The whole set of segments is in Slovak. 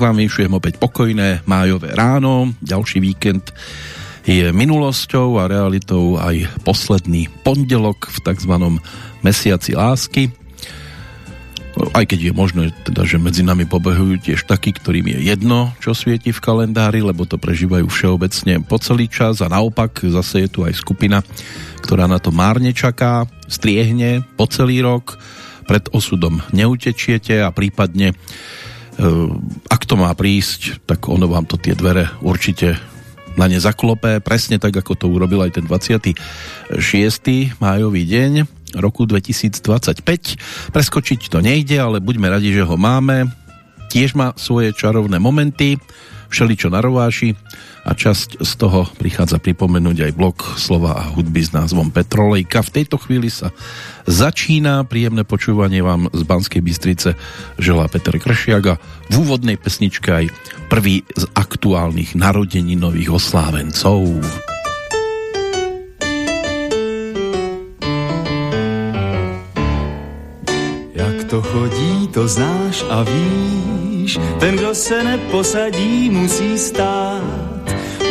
tak vám vyšujem opäť pokojné májové ráno. Ďalší víkend je minulosťou a realitou aj posledný pondelok v tzv. mesiaci lásky. Aj keď je možné, teda, že medzi nami pobehujú tiež takí, ktorým je jedno, čo svieti v kalendári, lebo to prežívajú všeobecne po celý čas a naopak zase je tu aj skupina, ktorá na to márne čaká, striehne po celý rok, pred osudom neutečiete a prípadne ak to má prísť, tak ono vám to tie dvere určite na ne zaklopé, presne tak, ako to urobil aj ten 26. májový deň roku 2025. Preskočiť to nejde, ale buďme radi, že ho máme. Tiež má svoje čarovné momenty, všeličo narováši a časť z toho prichádza pripomenúť aj blok slova a hudby s názvom Petrolejka. V tejto chvíli sa začína príjemné počúvanie vám z Banskej Bystrice želá Peter Kršiak a v úvodnej pesničke aj prvý z aktuálnych narodení nových oslávencov. Jak to chodí, to znáš a víš, ten, kdo se neposadí, musí stát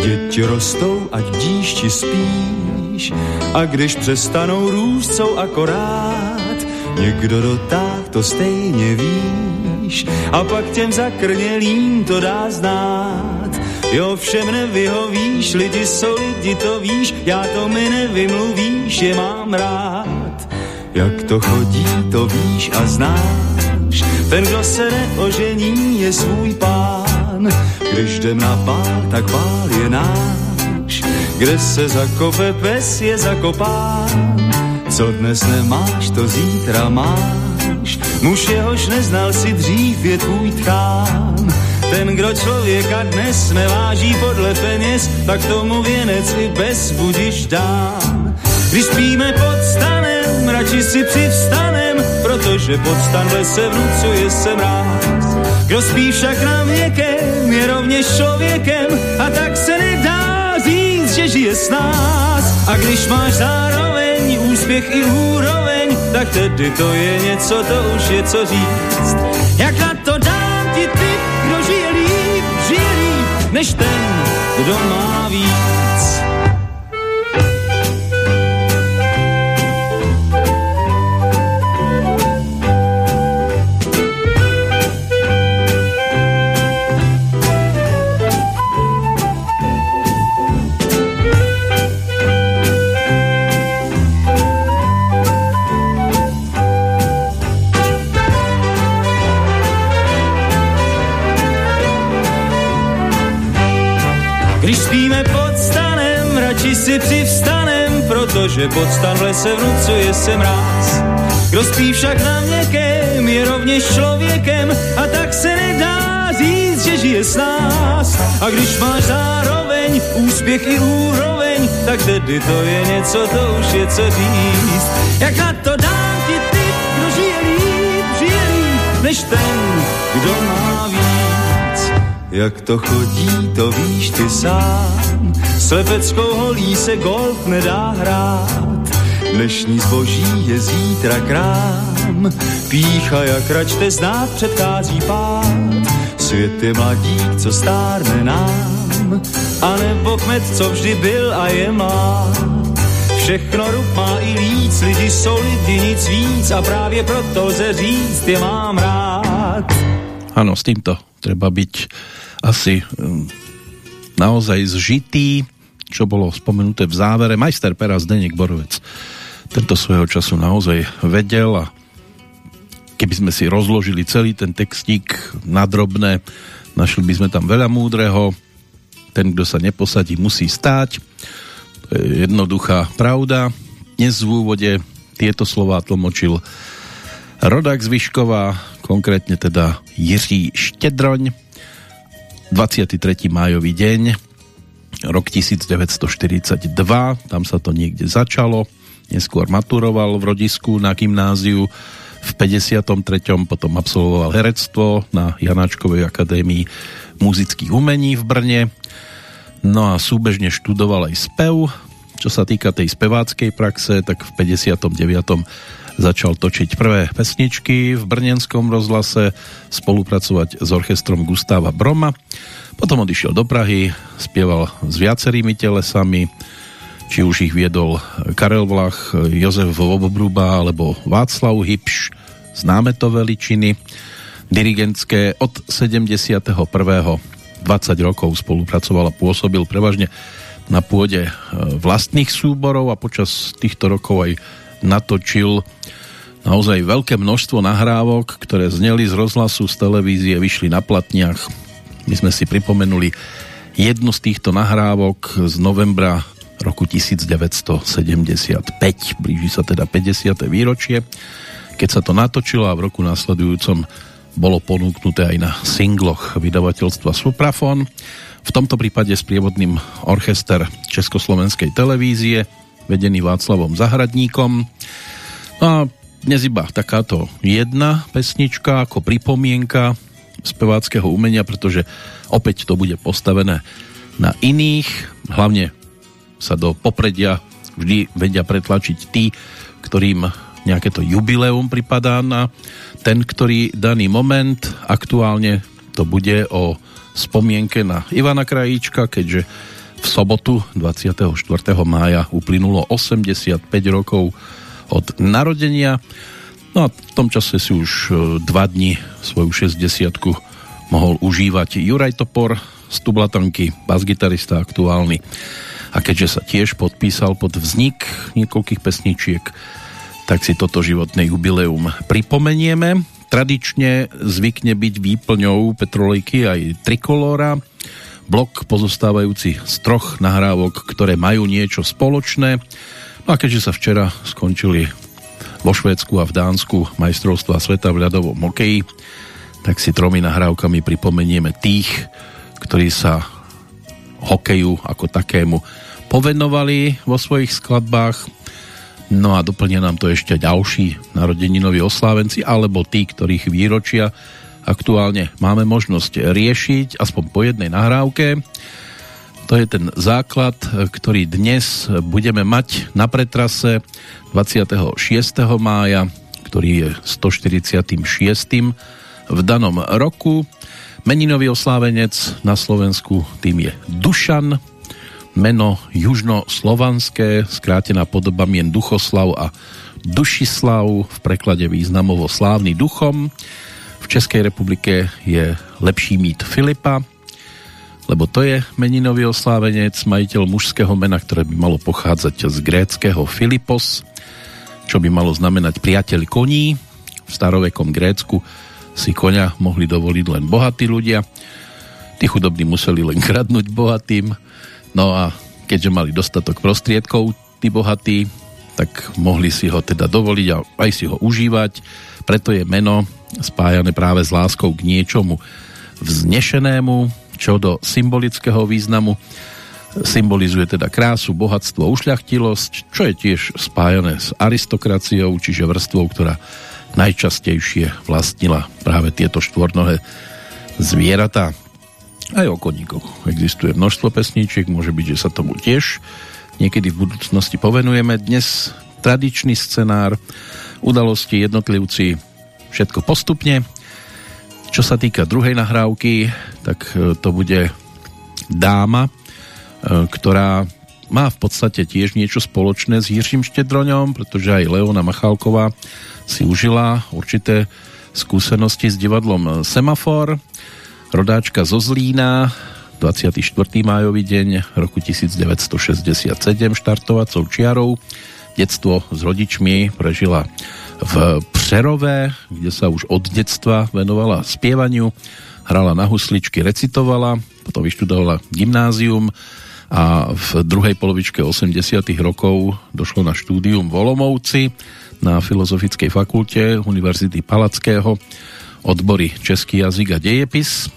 Děti rostou, ať bdíš či spíš, a když přestanou růst, jsou akorát. Někdo dotáh, to stejně víš, a pak těm zakrnělým to dá znát. Jo, všem nevyhovíš, lidi jsou lidi, to víš, já to mi nevymluvíš, je mám rád. Jak to chodí, to víš a znáš, ten, kdo se neožení, je svůj pán když jdem na pál, tak pál je náš. Kde se zakope pes, je zakopán. Co dnes nemáš, to zítra máš. Muž jehož neznal si dřív, je tvůj tchán. Ten, kdo člověka dnes neváží podle peněz, tak tomu věnec i bez budiš dám. Když spíme pod stanem, radši si přivstanem, protože pod stan se vnucuje se mráz. Kdo spí však na měkém, je rovněž člověkem a tak se nedá říct, že žije s nás. A když máš zároveň úspěch i úroveň, tak tedy to je něco, to už je co říct. Jak na to dám ti ty, kdo žije líp, žije líp, než ten, kdo má víc. Protože pod stan v lese vnucuje se mráz. Kdo spí však na měkém, je rovněž člověkem a tak se nedá říct, že žije s nás. A když máš zároveň úspěch i úroveň, tak tedy to je něco, to už je co říct. Jak na to dám ti ty, kdo žije líp, žije líp, než ten, kdo má. Jak to chodí, to víš ty sám Slepeckou holí se golf nedá hrát, dnešní zboží je zítra krám. Pícha jak račte znát předchází pád, svět je mladík, co stárne nám, a nebo kmet, co vždy byl a je mlád. Všechno rub má i víc, lidi jsou lidi, nic víc a právě proto lze říct, je mám rád. Ano, s týmto treba byť asi um, naozaj zžitý, čo bolo spomenuté v závere. Majster pera Zdeněk Borovec tento svojho času naozaj vedel a keby sme si rozložili celý ten textík na drobné, našli by sme tam veľa múdreho. Ten, kdo sa neposadí, musí stáť. To je jednoduchá pravda. Dnes v úvode tieto slová tlmočil Rodak Zvyšková, konkrétne teda Jiří Štedroň. 23. májový deň rok 1942, tam sa to niekde začalo, neskôr maturoval v rodisku na gymnáziu, v 53. potom absolvoval herectvo na Janáčkovej akadémii muzických umení v Brne, no a súbežne študoval aj spev, čo sa týka tej speváckej praxe, tak v 59. začal točiť prvé pesničky v brnenskom rozhlase, spolupracovať s orchestrom Gustáva Broma. Potom odišiel do Prahy, spieval s viacerými telesami, či už ich viedol Karel Vlach, Jozef Vobobruba alebo Václav Hybš, známe to veličiny dirigentské od 71. 20 rokov spolupracoval a pôsobil prevažne na pôde e, vlastných súborov a počas týchto rokov aj natočil naozaj veľké množstvo nahrávok, ktoré zneli z rozhlasu, z televízie, vyšli na platniach. My sme si pripomenuli jednu z týchto nahrávok z novembra roku 1975. Blíži sa teda 50. výročie, keď sa to natočilo a v roku následujúcom bolo ponúknuté aj na singloch vydavateľstva Suprafon. V tomto prípade s prievodným orchester Československej televízie, vedený Václavom Zahradníkom. No a dnes iba takáto jedna pesnička ako pripomienka speváckého umenia, pretože opäť to bude postavené na iných, hlavne sa do popredia vždy vedia pretlačiť tí, ktorým nejaké to jubileum pripadá na ten, ktorý daný moment, aktuálne to bude o spomienke na Ivana Krajíčka, keďže v sobotu 24. mája uplynulo 85 rokov od narodenia. No a v tom čase si už e, dva dni svoju 60 mohol užívať Juraj Topor z Tublatanky, bas-gitarista aktuálny. A keďže sa tiež podpísal pod vznik niekoľkých pesničiek, tak si toto životné jubileum pripomenieme. Tradične zvykne byť výplňou Petrolejky aj Trikolóra, blok pozostávajúci z troch nahrávok, ktoré majú niečo spoločné. No a keďže sa včera skončili vo Švédsku a v Dánsku majstrovstva sveta v ľadovom hokeji, tak si tromi nahrávkami pripomenieme tých, ktorí sa hokeju ako takému povenovali vo svojich skladbách No a doplnia nám to ešte ďalší narodeninoví oslávenci alebo tí, ktorých výročia aktuálne máme možnosť riešiť aspoň po jednej nahrávke. To je ten základ, ktorý dnes budeme mať na pretrase 26. mája, ktorý je 146. v danom roku. Meninový oslávenec na Slovensku tým je Dušan, meno južnoslovanské, skrátená podoba mien Duchoslav a Dušislav, v preklade významovo slávny duchom. V Českej republike je lepší mít Filipa, lebo to je meninový oslávenec, majiteľ mužského mena, ktoré by malo pochádzať z gréckého Filipos, čo by malo znamenať priateľ koní. V starovekom Grécku si konia mohli dovoliť len bohatí ľudia. Tí chudobní museli len kradnúť bohatým No a keďže mali dostatok prostriedkov, tí bohatí, tak mohli si ho teda dovoliť a aj si ho užívať. Preto je meno spájané práve s láskou k niečomu vznešenému, čo do symbolického významu symbolizuje teda krásu, bohatstvo, ušľachtilosť, čo je tiež spájané s aristokraciou, čiže vrstvou, ktorá najčastejšie vlastnila práve tieto štvornohé zvieratá. Aj o koníkoch existuje množstvo pesníčiek, môže byť, že sa tomu tiež niekedy v budúcnosti povenujeme. Dnes tradičný scenár, udalosti, jednotlivci, všetko postupne. Čo sa týka druhej nahrávky, tak e, to bude dáma, e, ktorá má v podstate tiež niečo spoločné s Jirším Štedroňom, pretože aj Leona Machálková si užila určité skúsenosti s divadlom Semafor rodáčka zo Zlína, 24. májový deň roku 1967 štartovacou čiarou. Detstvo s rodičmi prežila v Přerové, kde sa už od detstva venovala spievaniu, hrala na husličky, recitovala, potom vyštudovala gymnázium a v druhej polovičke 80 rokov došlo na štúdium v Olomovci na Filozofickej fakulte Univerzity Palackého odbory Český jazyk a dejepis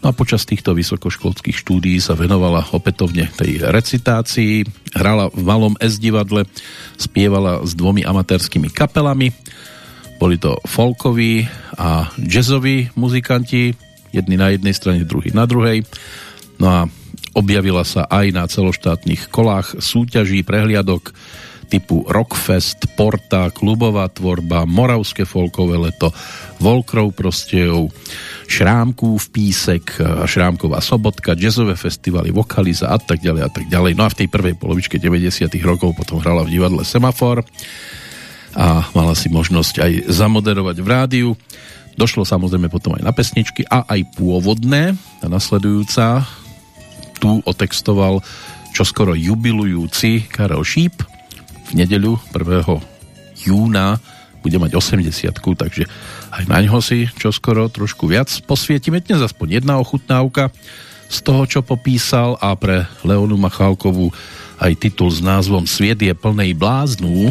No a počas týchto vysokoškolských štúdií sa venovala opätovne tej recitácii, hrala v malom S divadle, spievala s dvomi amatérskými kapelami. Boli to folkoví a jazzoví muzikanti, jedni na jednej strane, druhý na druhej. No a objavila sa aj na celoštátnych kolách súťaží, prehliadok, typu Rockfest, Porta, klubová tvorba, Moravské folkové leto, Volkrov Prostejov, Šrámků v Písek, Šrámková sobotka, jazzové festivaly, Vokaliza a tak ďalej a tak ďalej. No a v tej prvej polovičke 90 rokov potom hrala v divadle Semafor a mala si možnosť aj zamoderovať v rádiu. Došlo samozrejme potom aj na pesničky a aj pôvodné. A nasledujúca tu otextoval čoskoro jubilujúci Karel Šíp v nedeľu 1. júna bude mať 80 takže aj na ňo si čoskoro trošku viac posvietime. Dnes aspoň jedna ochutnávka z toho, čo popísal a pre Leonu Machálkovú aj titul s názvom Sviet je plnej bláznú.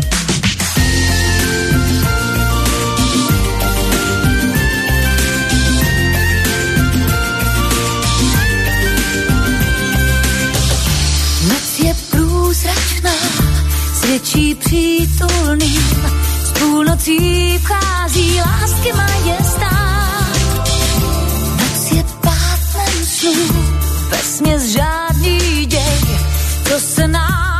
Lásky majestát. Noc je pátnem snů, vesměs žádný děj, co se nám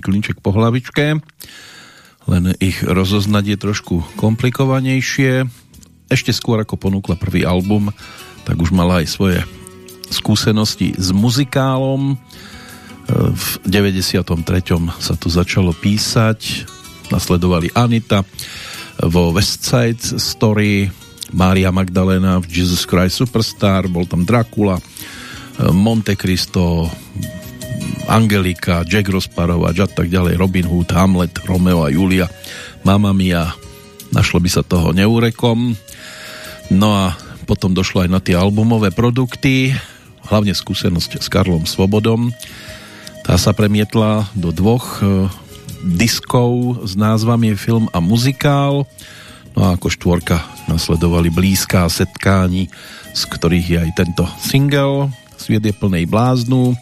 klinček po hlavičke, len ich rozoznať je trošku komplikovanejšie. Ešte skôr ako ponúkla prvý album, tak už mala aj svoje skúsenosti s muzikálom. V 93. sa tu začalo písať, nasledovali Anita vo West Side Story, Mária Magdalena v Jesus Christ Superstar, bol tam Dracula, Monte Cristo, Angelika, Jack Rozparovač a tak ďalej, Robin Hood, Hamlet, Romeo a Julia, Mamma Mia, našlo by sa toho neurekom. No a potom došlo aj na tie albumové produkty, hlavne skúsenosť s Karlom Svobodom. Tá sa premietla do dvoch e, diskov s názvami Film a muzikál. No a ako štvorka nasledovali blízká setkání, z ktorých je aj tento single Sviet je plnej bláznu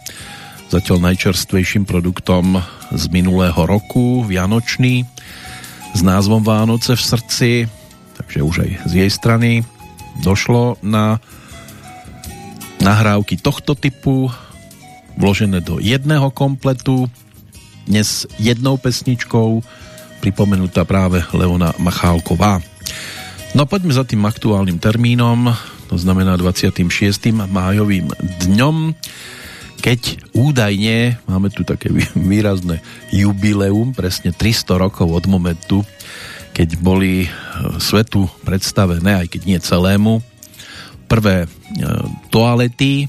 zatiaľ najčerstvejším produktom z minulého roku, Vianočný, s názvom Vánoce v srdci, takže už aj z jej strany došlo na nahrávky tohto typu, vložené do jedného kompletu, dnes jednou pesničkou, pripomenutá práve Leona Machálková. No poďme za tým aktuálnym termínom, to znamená 26. májovým dňom, keď údajne máme tu také výrazné jubileum, presne 300 rokov od momentu, keď boli e, svetu predstavené, aj keď nie celému, prvé e, toalety,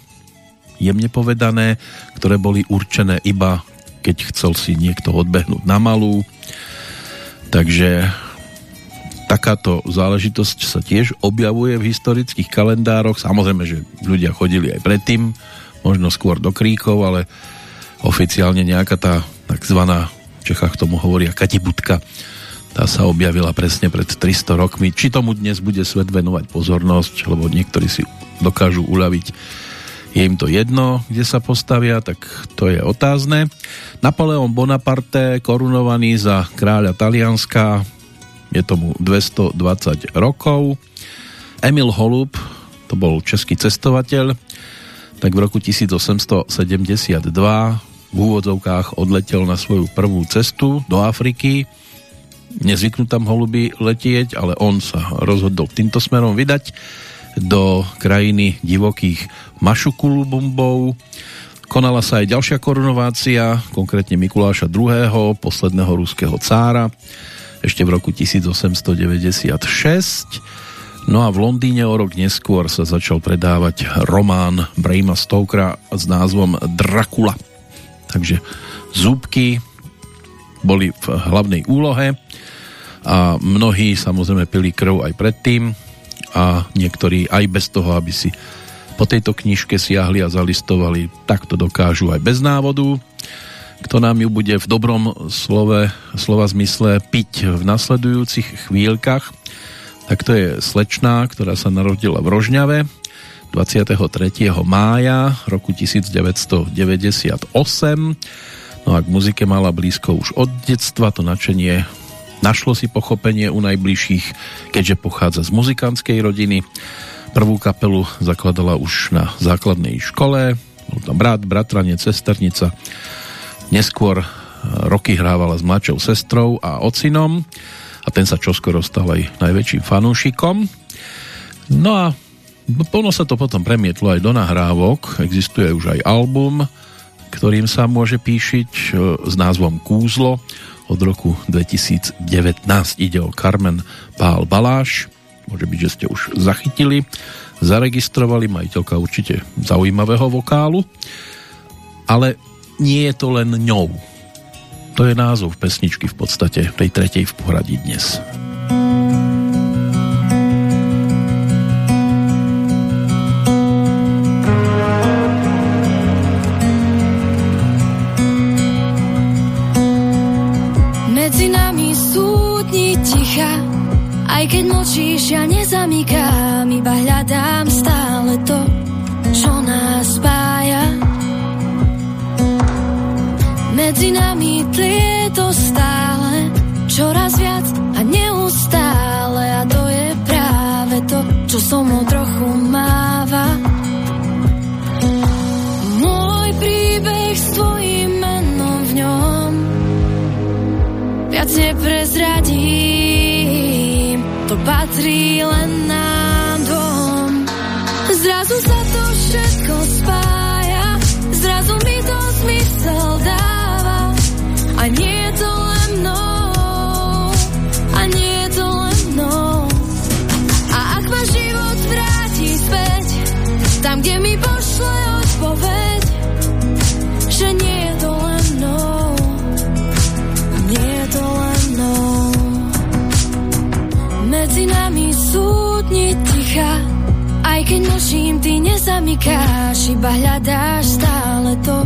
jemne povedané, ktoré boli určené iba keď chcel si niekto odbehnúť na malú. Takže takáto záležitosť sa tiež objavuje v historických kalendároch. Samozrejme, že ľudia chodili aj predtým, možno skôr do kríkov, ale oficiálne nejaká tá takzvaná, v Čechách tomu hovoria katibutka, tá sa objavila presne pred 300 rokmi. Či tomu dnes bude svet venovať pozornosť, lebo niektorí si dokážu uľaviť je im to jedno, kde sa postavia, tak to je otázne. Napoleon Bonaparte, korunovaný za kráľa Talianska, je tomu 220 rokov. Emil Holub, to bol český cestovateľ, tak v roku 1872 v úvodzovkách odletel na svoju prvú cestu do Afriky. Nezvyknú tam holuby letieť, ale on sa rozhodol týmto smerom vydať do krajiny divokých mašukulubumbov. Konala sa aj ďalšia korunovácia, konkrétne Mikuláša II., posledného ruského cára, ešte v roku 1896 No a v Londýne o rok neskôr sa začal predávať román Brahma Stokera s názvom Dracula. Takže zúbky boli v hlavnej úlohe a mnohí samozrejme pili krv aj predtým a niektorí aj bez toho, aby si po tejto knižke siahli a zalistovali, tak to dokážu aj bez návodu. Kto nám ju bude v dobrom slove, slova zmysle piť v nasledujúcich chvíľkach, tak to je slečná, ktorá sa narodila v Rožňave 23. mája roku 1998. No a k muzike mala blízko už od detstva, to načenie našlo si pochopenie u najbližších, keďže pochádza z muzikantskej rodiny. Prvú kapelu zakladala už na základnej škole, bol tam brat, bratranec, sesternica. Neskôr roky hrávala s mladšou sestrou a ocinom a ten sa čoskoro stal aj najväčším fanúšikom. No a plno sa to potom premietlo aj do nahrávok, existuje už aj album, ktorým sa môže píšiť e, s názvom Kúzlo od roku 2019. Ide o Carmen Pál Baláš, môže byť, že ste už zachytili, zaregistrovali, majiteľka určite zaujímavého vokálu, ale nie je to len ňou to je názov pesničky v podstate, tej tretej v poradí dnes. Medzi nami sú dni ticha, aj keď mlčíš, ja nezamykám, iba hľadám stále to, čo nás spája. Medzi nami tlie to stále, čoraz viac a neustále a to je práve to, čo so mnou trochu máva. Môj príbeh s tvojim menom v ňom viac neprezradím, to patrí len nám dvom. Zrazu sa to všetko spája, noším, ty nezamykáš, iba hľadáš stále to,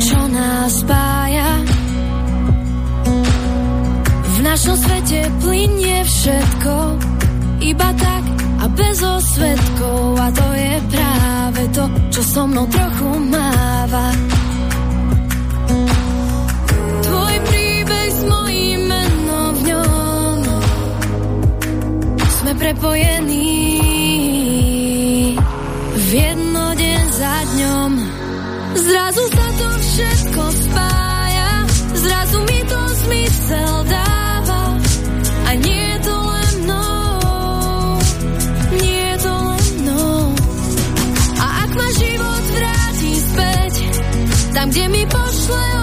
čo nás spája. V našom svete plinie všetko, iba tak a bez osvetkov a to je práve to, čo so mnou trochu máva. Tvoj príbeh s mojím menom v ňom sme prepojení za dňom. Zrazu sa to všetko spája, zrazu mi to zmysel dáva a nie je to len mnou, nie je to len mnou. A ak ma život vráti späť, tam, kde mi pošle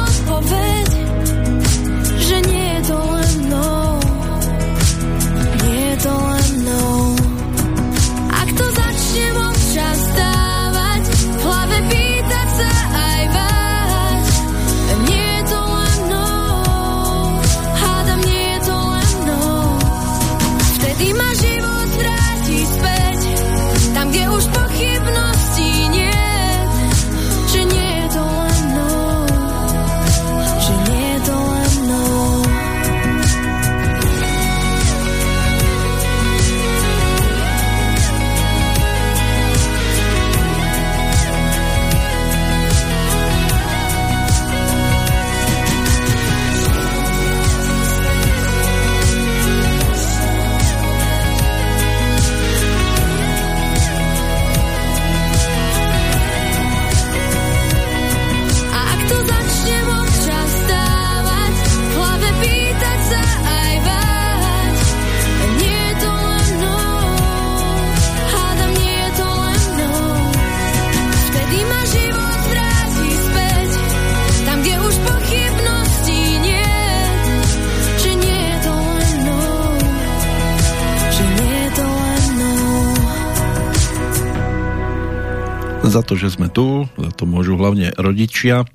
Za to, že sme tu, za to môžu hlavne rodičia.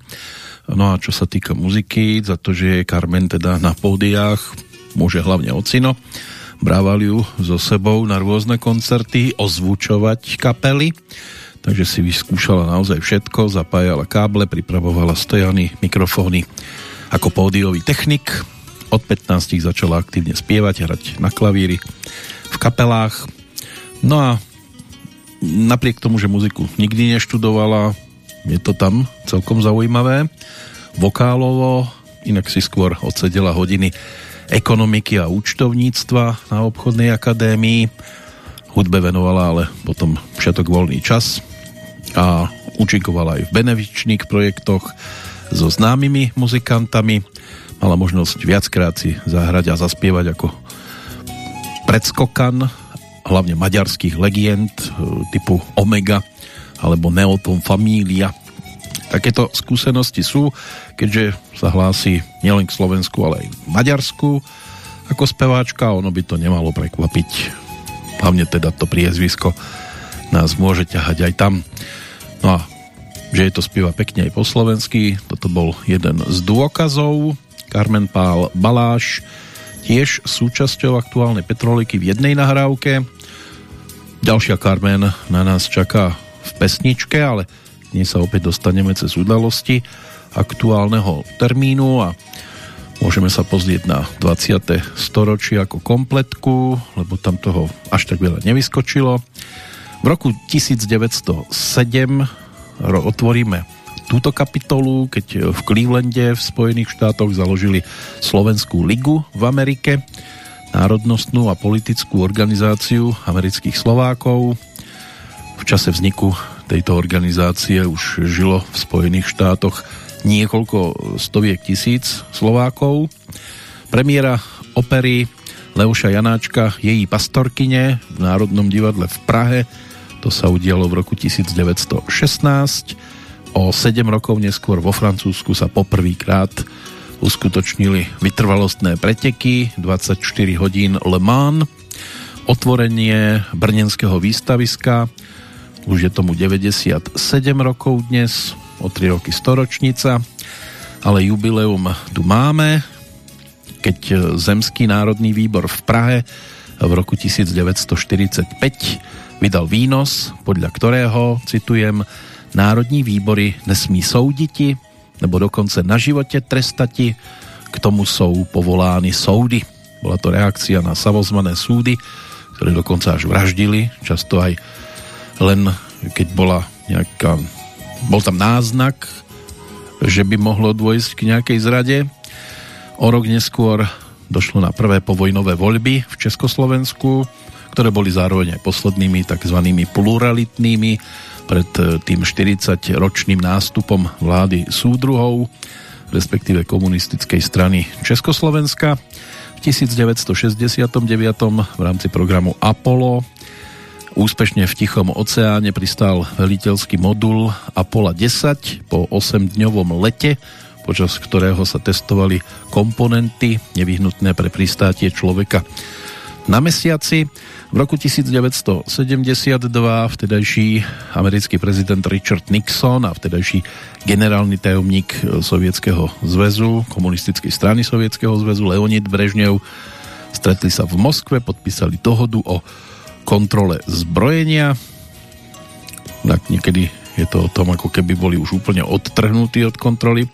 No a čo sa týka muziky, za to, že je Carmen teda na pódiách, môže hlavne ocino. Brávali ju so sebou na rôzne koncerty, ozvučovať kapely, takže si vyskúšala naozaj všetko, zapájala káble, pripravovala stojany, mikrofóny ako pódiový technik. Od 15 začala aktívne spievať, hrať na klavíri v kapelách. No a napriek tomu, že muziku nikdy neštudovala, je to tam celkom zaujímavé. Vokálovo, inak si skôr odsedela hodiny ekonomiky a účtovníctva na obchodnej akadémii. Hudbe venovala ale potom všetok voľný čas a účinkovala aj v benevičných projektoch so známymi muzikantami. Mala možnosť viackrát si zahrať a zaspievať ako predskokan hlavne maďarských legend e, typu Omega alebo Neoton Família. Takéto skúsenosti sú, keďže sa hlási nielen k Slovensku, ale aj k Maďarsku ako speváčka, ono by to nemalo prekvapiť. Hlavne teda to priezvisko nás môže ťahať aj tam. No a že je to spieva pekne aj po slovensky, toto bol jeden z dôkazov. Carmen Pál Baláš, tiež súčasťou aktuálnej Petroliky v jednej nahrávke. Ďalšia Carmen na nás čaká v pesničke, ale nie sa opäť dostaneme cez udalosti aktuálneho termínu a môžeme sa pozrieť na 20. storočie ako kompletku, lebo tam toho až tak veľa nevyskočilo. V roku 1907 otvoríme túto kapitolu, keď v Clevelande v Spojených štátoch založili Slovenskú ligu v Amerike, národnostnú a politickú organizáciu amerických Slovákov. V čase vzniku tejto organizácie už žilo v Spojených štátoch niekoľko stoviek tisíc Slovákov. Premiéra opery Leoša Janáčka, její pastorkyne v Národnom divadle v Prahe, to sa udialo v roku 1916 O 7 rokov neskôr vo Francúzsku sa poprvýkrát uskutočnili vytrvalostné preteky 24 hodín Le Mans, otvorenie Brnenského výstaviska, už je tomu 97 rokov dnes, o 3 roky storočnica, ale jubileum tu máme, keď Zemský národný výbor v Prahe v roku 1945 vydal výnos, podľa ktorého, citujem, národní výbory nesmí souditi, nebo dokonce na živote trestati, k tomu sú povolány soudy. Bola to reakcia na samozvané súdy, ktoré dokonca až vraždili, často aj len keď bola nejaká, bol tam náznak, že by mohlo dôjsť k nejakej zrade. O rok neskôr došlo na prvé povojnové voľby v Československu, ktoré boli zároveň aj poslednými tzv. pluralitnými pred tým 40-ročným nástupom vlády súdruhov, respektíve komunistickej strany Československa. V 1969 v rámci programu Apollo Úspešne v Tichom oceáne pristal veliteľský modul Apollo 10 po 8-dňovom lete, počas ktorého sa testovali komponenty nevyhnutné pre pristátie človeka na mesiaci. V roku 1972 vtedajší americký prezident Richard Nixon a vtedajší generálny tajomník Sovietskeho zväzu, komunistickej strany Sovietskeho zväzu Leonid Brežnev stretli sa v Moskve, podpísali dohodu o kontrole zbrojenia. Tak niekedy je to o tom, ako keby boli už úplne odtrhnutí od kontroly.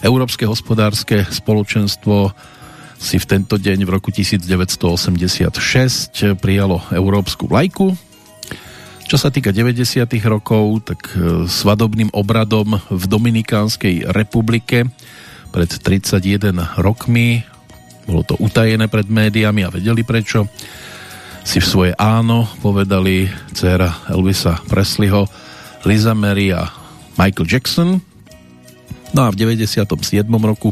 Európske hospodárske spoločenstvo si v tento deň v roku 1986 prijalo európsku vlajku. Čo sa týka 90. rokov, tak e, svadobným obradom v Dominikánskej republike pred 31 rokmi bolo to utajené pred médiami a vedeli prečo si v svoje áno povedali dcera Elvisa Presleyho, Liza Mary a Michael Jackson. No a v 97. roku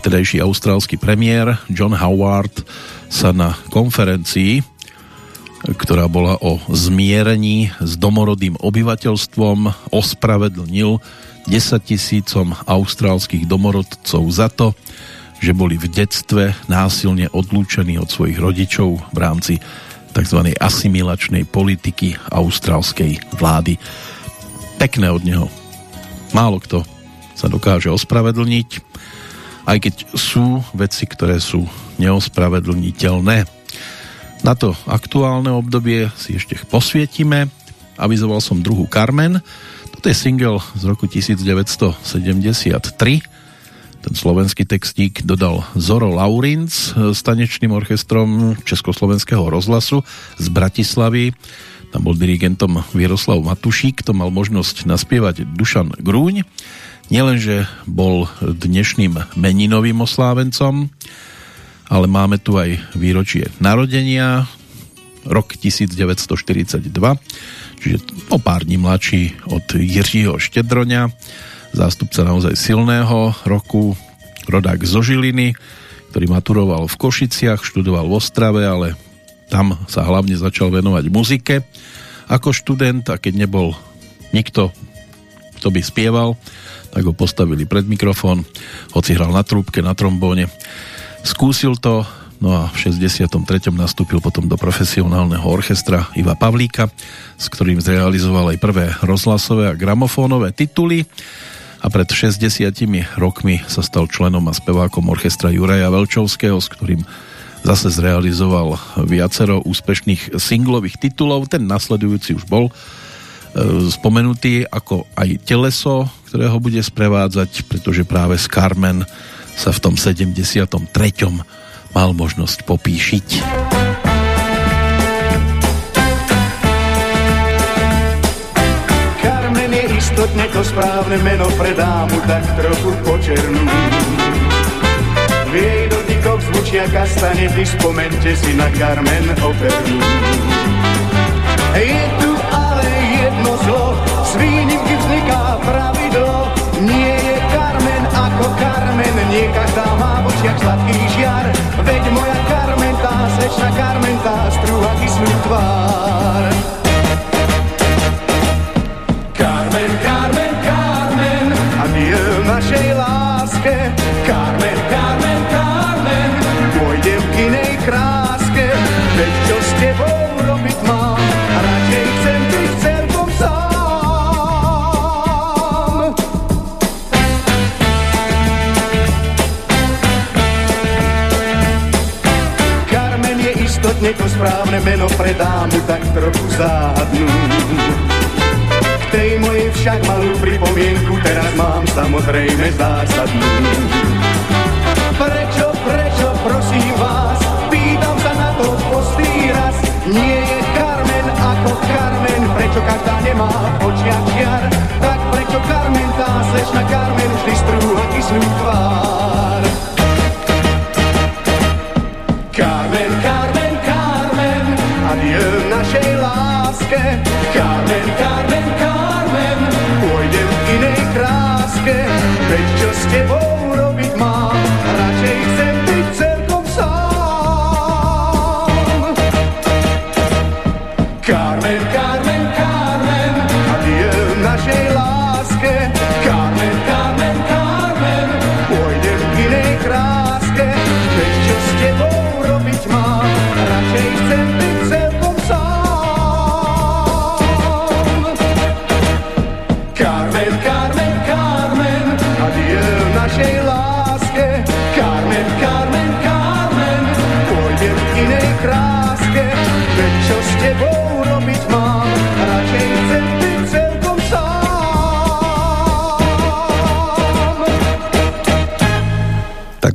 vtedajší austrálsky premiér John Howard sa na konferencii, ktorá bola o zmierení s domorodým obyvateľstvom, ospravedlnil 10 tisícom austrálskych domorodcov za to, že boli v detstve násilne odlúčení od svojich rodičov v rámci tzv. asimilačnej politiky austrálskej vlády. Pekné od neho. Málo kto sa dokáže ospravedlniť, aj keď sú veci, ktoré sú neospravedlniteľné. Na to aktuálne obdobie si ešte posvietime. Avizoval som druhú Carmen. Toto je single z roku 1973 ten slovenský textík dodal Zoro Laurinc s tanečným orchestrom Československého rozhlasu z Bratislavy. Tam bol dirigentom Vieroslav Matušík, to mal možnosť naspievať Dušan Grúň. Nielenže bol dnešným meninovým oslávencom, ale máme tu aj výročie narodenia, rok 1942, čiže o pár dní mladší od Jiřího Štedroňa zástupca naozaj silného roku, rodák zo Žiliny, ktorý maturoval v Košiciach, študoval v Ostrave, ale tam sa hlavne začal venovať muzike. Ako študent a keď nebol nikto, kto by spieval, tak ho postavili pred mikrofón, hoci hral na trúbke, na trombóne. Skúsil to, no a v 63. nastúpil potom do profesionálneho orchestra Iva Pavlíka, s ktorým zrealizoval aj prvé rozhlasové a gramofónové tituly a pred 60 rokmi sa stal členom a spevákom orchestra Juraja Velčovského, s ktorým zase zrealizoval viacero úspešných singlových titulov. Ten nasledujúci už bol spomenutý ako aj teleso, ktorého bude sprevádzať, pretože práve s Carmen sa v tom 73. mal možnosť popíšiť. istotne to správne meno pre dámu tak trochu počernú. V jej dotykoch zvučia kastanety, spomente si na Carmen operu. Je tu s výnimky vzniká pravidlo, nie je Carmen ako Carmen, nie každá má v očiach sladký žiar, veď moja Carmen, tá slečna Carmen, tá strúha kyslú tvár. našej láske. Istotne to správne meno pre dámu tak trochu záhadnú. K tej mojej však malú pripomienku teraz mám samozrejme zásadnú. Prečo, prečo, prosím vás, pýtam sa na to postý raz, nie je Carmen ako Carmen, prečo každá nemá očiach čiar, tak prečo Carmen, tá slečna Carmen vždy strúha kyslú tvár. Carmen, Carmen, láske. Carmen,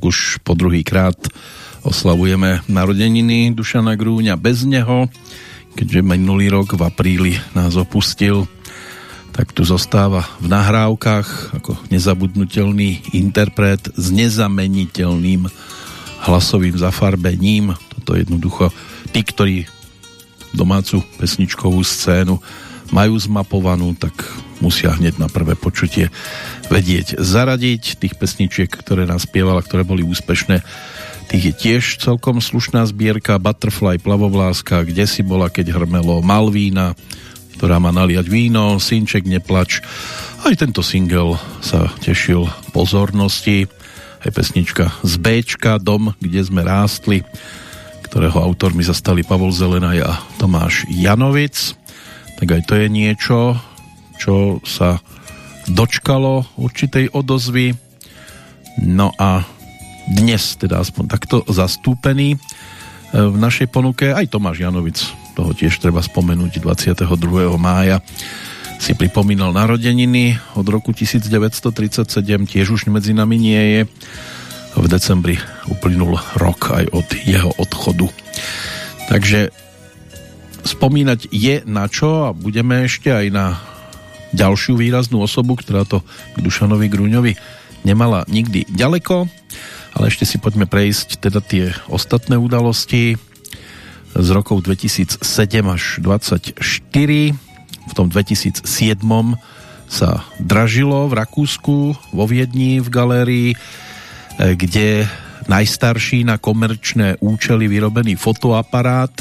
už po druhý krát oslavujeme narodeniny Dušana Grúňa bez neho, keďže minulý rok v apríli nás opustil, tak tu zostáva v nahrávkach ako nezabudnutelný interpret s nezameniteľným hlasovým zafarbením. Toto jednoducho tí, ktorí domácu pesničkovú scénu majú zmapovanú, tak musia hneď na prvé počutie vedieť zaradiť tých pesničiek, ktoré nás spievala, ktoré boli úspešné. Tých je tiež celkom slušná zbierka Butterfly, Plavovláska, Kde si bola, keď hrmelo Malvína, ktorá má naliať víno, Synček neplač. Aj tento single sa tešil pozornosti. Aj pesnička z Bčka, Dom, kde sme rástli, ktorého autormi zastali Pavol Zelenaj a Tomáš Janovic. Tak aj to je niečo, čo sa dočkalo určitej odozvy. No a dnes teda aspoň takto zastúpený e, v našej ponuke aj Tomáš Janovic, toho tiež treba spomenúť 22. mája si pripomínal narodeniny od roku 1937, tiež už medzi nami nie je. V decembri uplynul rok aj od jeho odchodu. Takže spomínať je na čo a budeme ešte aj na ďalšiu výraznú osobu, ktorá to k Dušanovi Grúňovi nemala nikdy ďaleko, ale ešte si poďme prejsť teda tie ostatné udalosti z rokov 2007 až 2024 v tom 2007 sa dražilo v Rakúsku, vo Viedni, v galérii, e, kde najstarší na komerčné účely vyrobený fotoaparát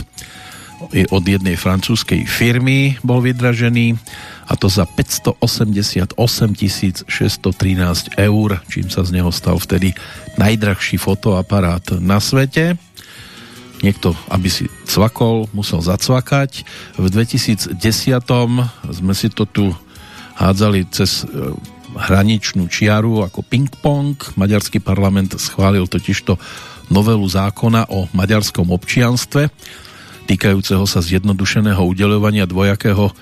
od jednej francúzskej firmy bol vydražený a to za 588 613 eur, čím sa z neho stal vtedy najdrahší fotoaparát na svete niekto, aby si cvakol, musel zacvakať. V 2010 sme si to tu hádzali cez e, hraničnú čiaru ako ping-pong. Maďarský parlament schválil totižto novelu zákona o maďarskom občianstve týkajúceho sa zjednodušeného udeľovania dvojakého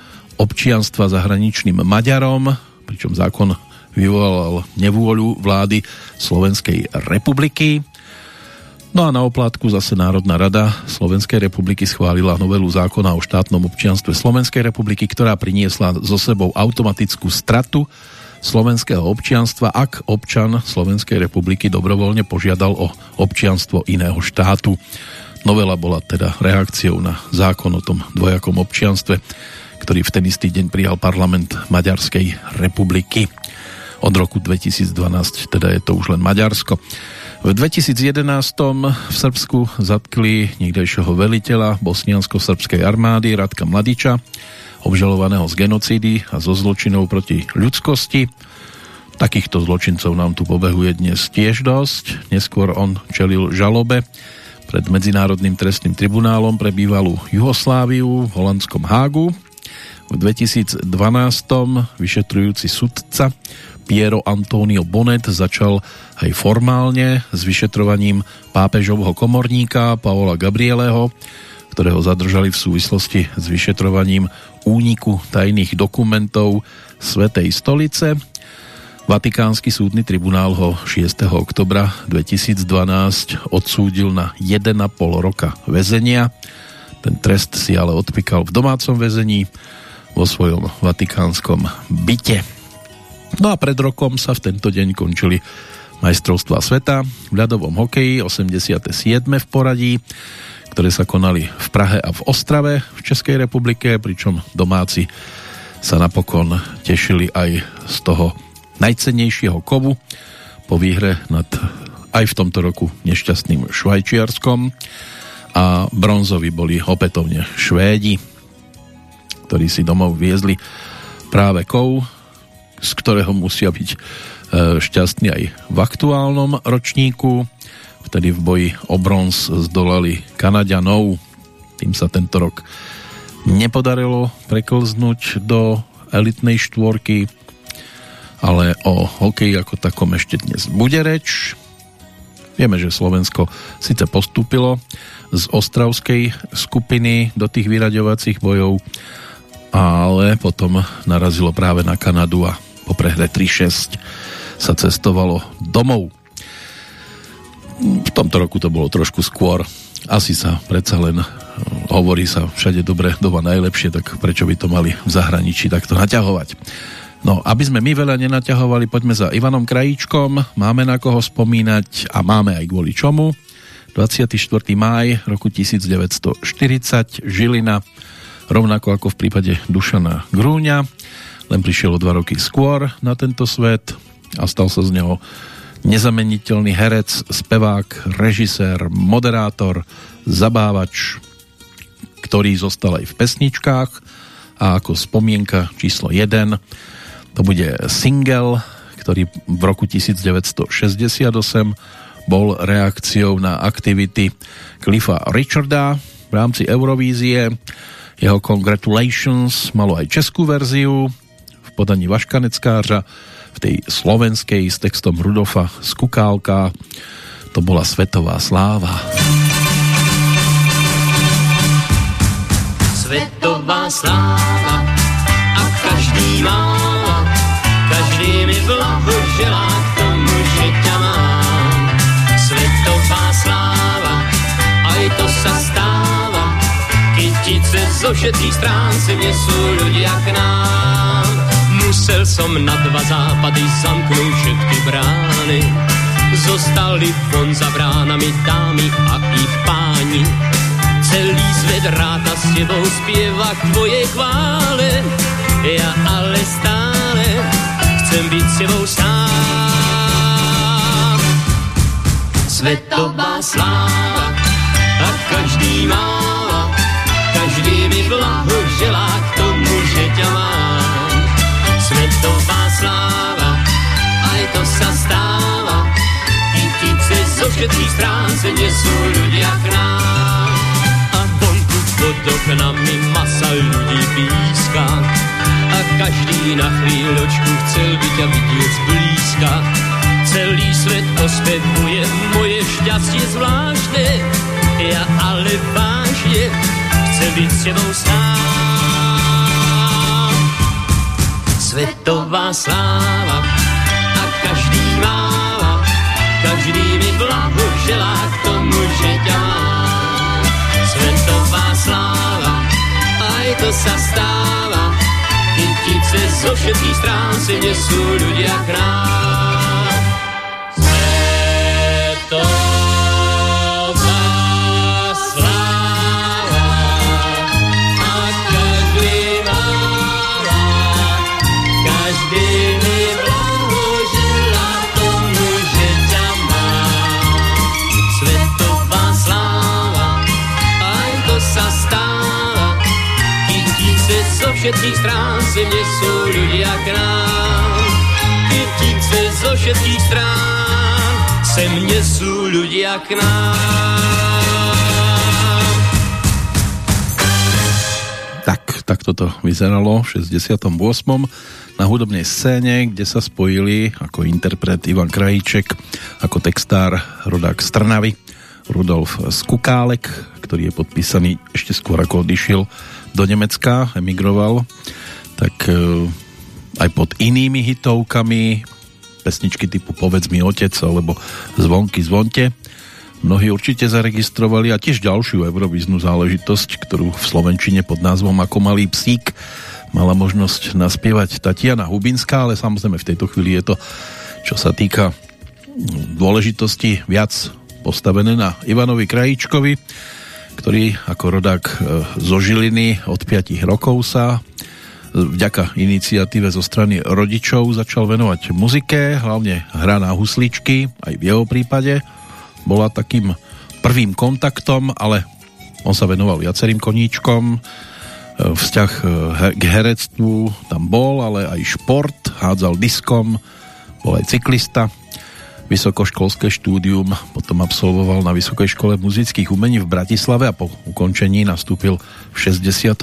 občianstva zahraničným Maďarom, pričom zákon vyvolal nevôľu vlády Slovenskej republiky. No a na oplátku zase Národná rada Slovenskej republiky schválila novelu zákona o štátnom občianstve Slovenskej republiky, ktorá priniesla so sebou automatickú stratu slovenského občianstva, ak občan Slovenskej republiky dobrovoľne požiadal o občianstvo iného štátu. Novela bola teda reakciou na zákon o tom dvojakom občianstve, ktorý v ten istý deň prijal parlament Maďarskej republiky. Od roku 2012 teda je to už len Maďarsko. V 2011 v Srbsku zatkli niekdejšieho veliteľa bosniansko-srbskej armády Radka Mladiča, obžalovaného z genocídy a zo zločinov proti ľudskosti. Takýchto zločincov nám tu pobehuje dnes tiež dosť. Neskôr on čelil žalobe pred Medzinárodným trestným tribunálom pre bývalú Jugosláviu v holandskom Hágu. V 2012 vyšetrujúci sudca Piero Antonio Bonet začal aj formálne s vyšetrovaním pápežovho komorníka Paola Gabrieleho, ktorého zadržali v súvislosti s vyšetrovaním úniku tajných dokumentov Svetej stolice. Vatikánsky súdny tribunál ho 6. oktobra 2012 odsúdil na 1,5 roka väzenia. Ten trest si ale odpíkal v domácom väzení vo svojom vatikánskom byte. No a pred rokom sa v tento deň končili majstrovstva sveta v ľadovom hokeji 87. v poradí, ktoré sa konali v Prahe a v Ostrave v Českej republike, pričom domáci sa napokon tešili aj z toho najcennejšieho kovu po výhre nad aj v tomto roku nešťastným Švajčiarskom a bronzovi boli opätovne Švédi, ktorí si domov viezli práve kov z ktorého musia byť e, šťastní aj v aktuálnom ročníku. Vtedy v boji o bronz zdolali Kanaďanov. Tým sa tento rok nepodarilo preklznúť do elitnej štvorky, ale o hokeji ako takom ešte dnes bude reč. Vieme, že Slovensko síce postúpilo z ostravskej skupiny do tých vyraďovacích bojov, ale potom narazilo práve na Kanadu a po prehre 3-6 sa cestovalo domov. V tomto roku to bolo trošku skôr. Asi sa predsa len eh, hovorí sa všade dobre, doma najlepšie, tak prečo by to mali v zahraničí takto naťahovať. No, aby sme my veľa nenaťahovali, poďme za Ivanom Krajíčkom. Máme na koho spomínať a máme aj kvôli čomu. 24. máj roku 1940 Žilina, rovnako ako v prípade Dušana Grúňa len prišiel o dva roky skôr na tento svet a stal sa z neho nezameniteľný herec, spevák, režisér, moderátor, zabávač, ktorý zostal aj v pesničkách a ako spomienka číslo 1 to bude single, ktorý v roku 1968 bol reakciou na aktivity Cliffa Richarda v rámci Eurovízie. Jeho Congratulations malo aj českú verziu, podaní Vaška Neckářa, v tej slovenskej s textom Rudofa Skukálka. To bola svetová sláva. Svetová sláva a každý má, každý mi blahoželá kytice zo všetkých strán si nesú ľudia k nám Musel som na dva západy zamknúť všetky brány. Zostali von za bránami dámy a ich páni. Celý svet ráta s tebou spieva k tvojej chvále. Ja ale stále chcem byť s tebou sám. Svetová sláva a každý mi blahoželá k tomu, že ťa mám svetová sláva, aj to sa stáva. Kytice zo všetkých strán se nesú ľudia k nám. A vonku pod oknami masa ľudí píska. A každý na chvíľočku chcel by ťa vidieť zblízka. Celý svet ospevuje moje šťastie zvláštne. Ja ale vážne byť s tebou stáť svetová sláva a každý máva, každý mi blahoželá k tomu, že ťa mám. Svetová sláva, aj to sa stáva, kytice zo všetkých strán si nesú ľudia k. všetkých strán si nesú ľudia k nám. Kytice zo všetkých strán sem nesú ľudia k nám. Tak, tak toto vyzeralo v 68. na hudobnej scéne, kde sa spojili ako interpret Ivan Krajíček, ako textár rodák Strnavy, Rudolf Skukálek, ktorý je podpísaný ešte skôr ako odišiel do Nemecka, emigroval, tak e, aj pod inými hitovkami, pesničky typu Povedz mi otec alebo Zvonky zvonte, mnohí určite zaregistrovali a tiež ďalšiu euroviznú záležitosť, ktorú v Slovenčine pod názvom Ako malý psík mala možnosť naspievať Tatiana Hubinská, ale samozrejme v tejto chvíli je to, čo sa týka dôležitosti viac postavené na Ivanovi Krajíčkovi, ktorý ako rodák e, zo Žiliny od 5 rokov sa vďaka iniciatíve zo strany rodičov začal venovať muzike, hlavne hra na husličky, aj v jeho prípade. Bola takým prvým kontaktom, ale on sa venoval viacerým koníčkom, vzťah eh, k herectvu tam bol, ale aj šport, hádzal diskom, bol aj cyklista, vysokoškolské štúdium potom absolvoval na Vysokej škole muzických umení v Bratislave a po ukončení nastúpil v 64.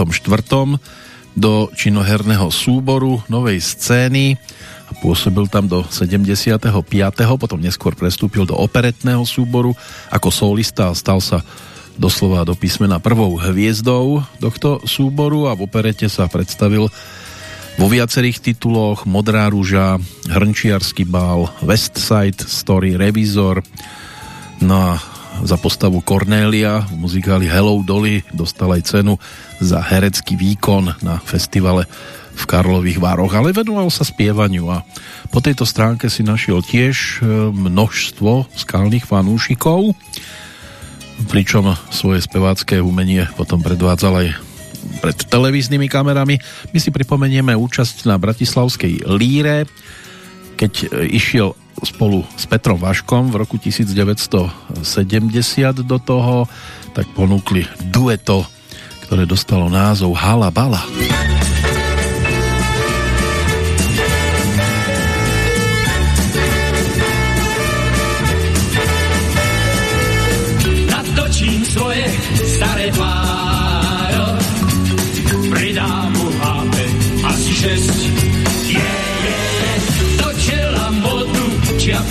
do činoherného súboru Novej scény a pôsobil tam do 75. potom neskôr prestúpil do operetného súboru ako solista a stal sa doslova do písmena prvou hviezdou tohto súboru a v operete sa predstavil vo viacerých tituloch Modrá rúža, Hrnčiarsky bál, Westside Story, Revizor no a za postavu Cornelia v muzikáli Hello Dolly dostal aj cenu za herecký výkon na festivale v Karlových Vároch, ale venoval sa spievaniu a po tejto stránke si našiel tiež e, množstvo skalných fanúšikov pričom svoje spevácké umenie potom predvádzal aj pred televíznymi kamerami. My si pripomenieme účasť na Bratislavskej líre, keď e, išiel spolu s Petrom Vaškom v roku 1970 do toho, tak ponúkli dueto, ktoré dostalo názov Hala Bala. šesť.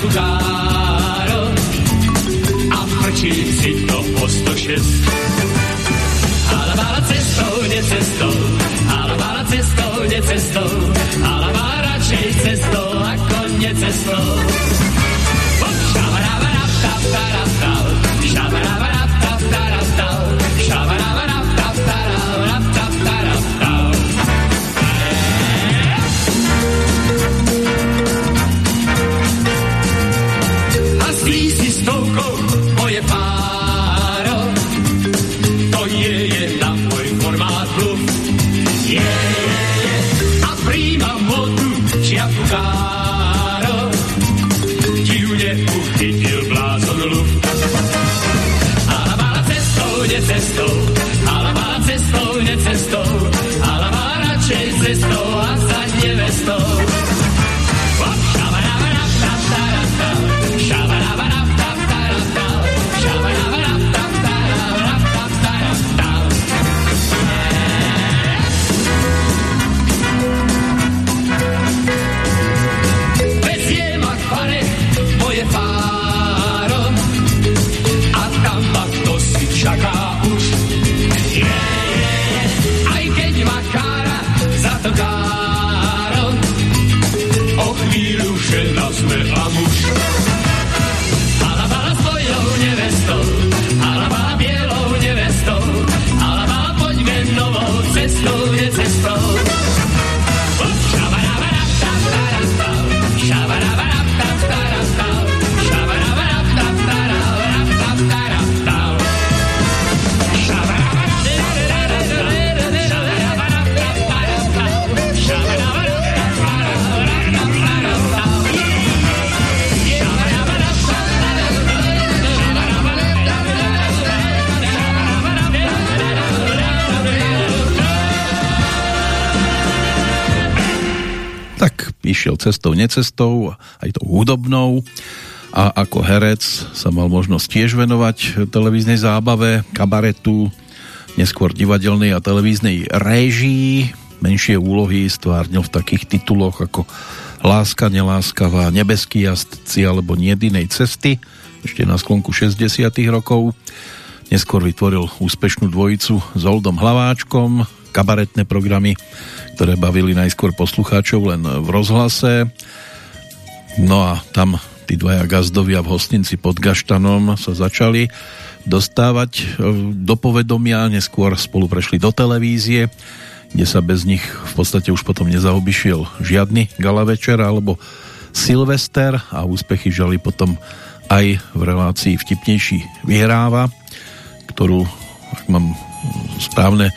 Čiapkáro a frčí si to po 106. išiel cestou, necestou, aj tou hudobnou a ako herec sa mal možnosť tiež venovať televíznej zábave, kabaretu, neskôr divadelnej a televíznej réžii. menšie úlohy stvárnil v takých tituloch ako Láska neláskavá, Nebeský jazdci alebo Niedinej cesty ešte na sklonku 60 rokov. Neskôr vytvoril úspešnú dvojicu s Oldom Hlaváčkom, kabaretné programy, ktoré bavili najskôr poslucháčov len v rozhlase. No a tam tí dvaja gazdovia v hostinci pod Gaštanom sa začali dostávať e, do povedomia, neskôr spolu prešli do televízie, kde sa bez nich v podstate už potom nezaobyšiel žiadny gala večer alebo Silvester a úspechy žali potom aj v relácii vtipnejší vyhráva, ktorú, ak mám správne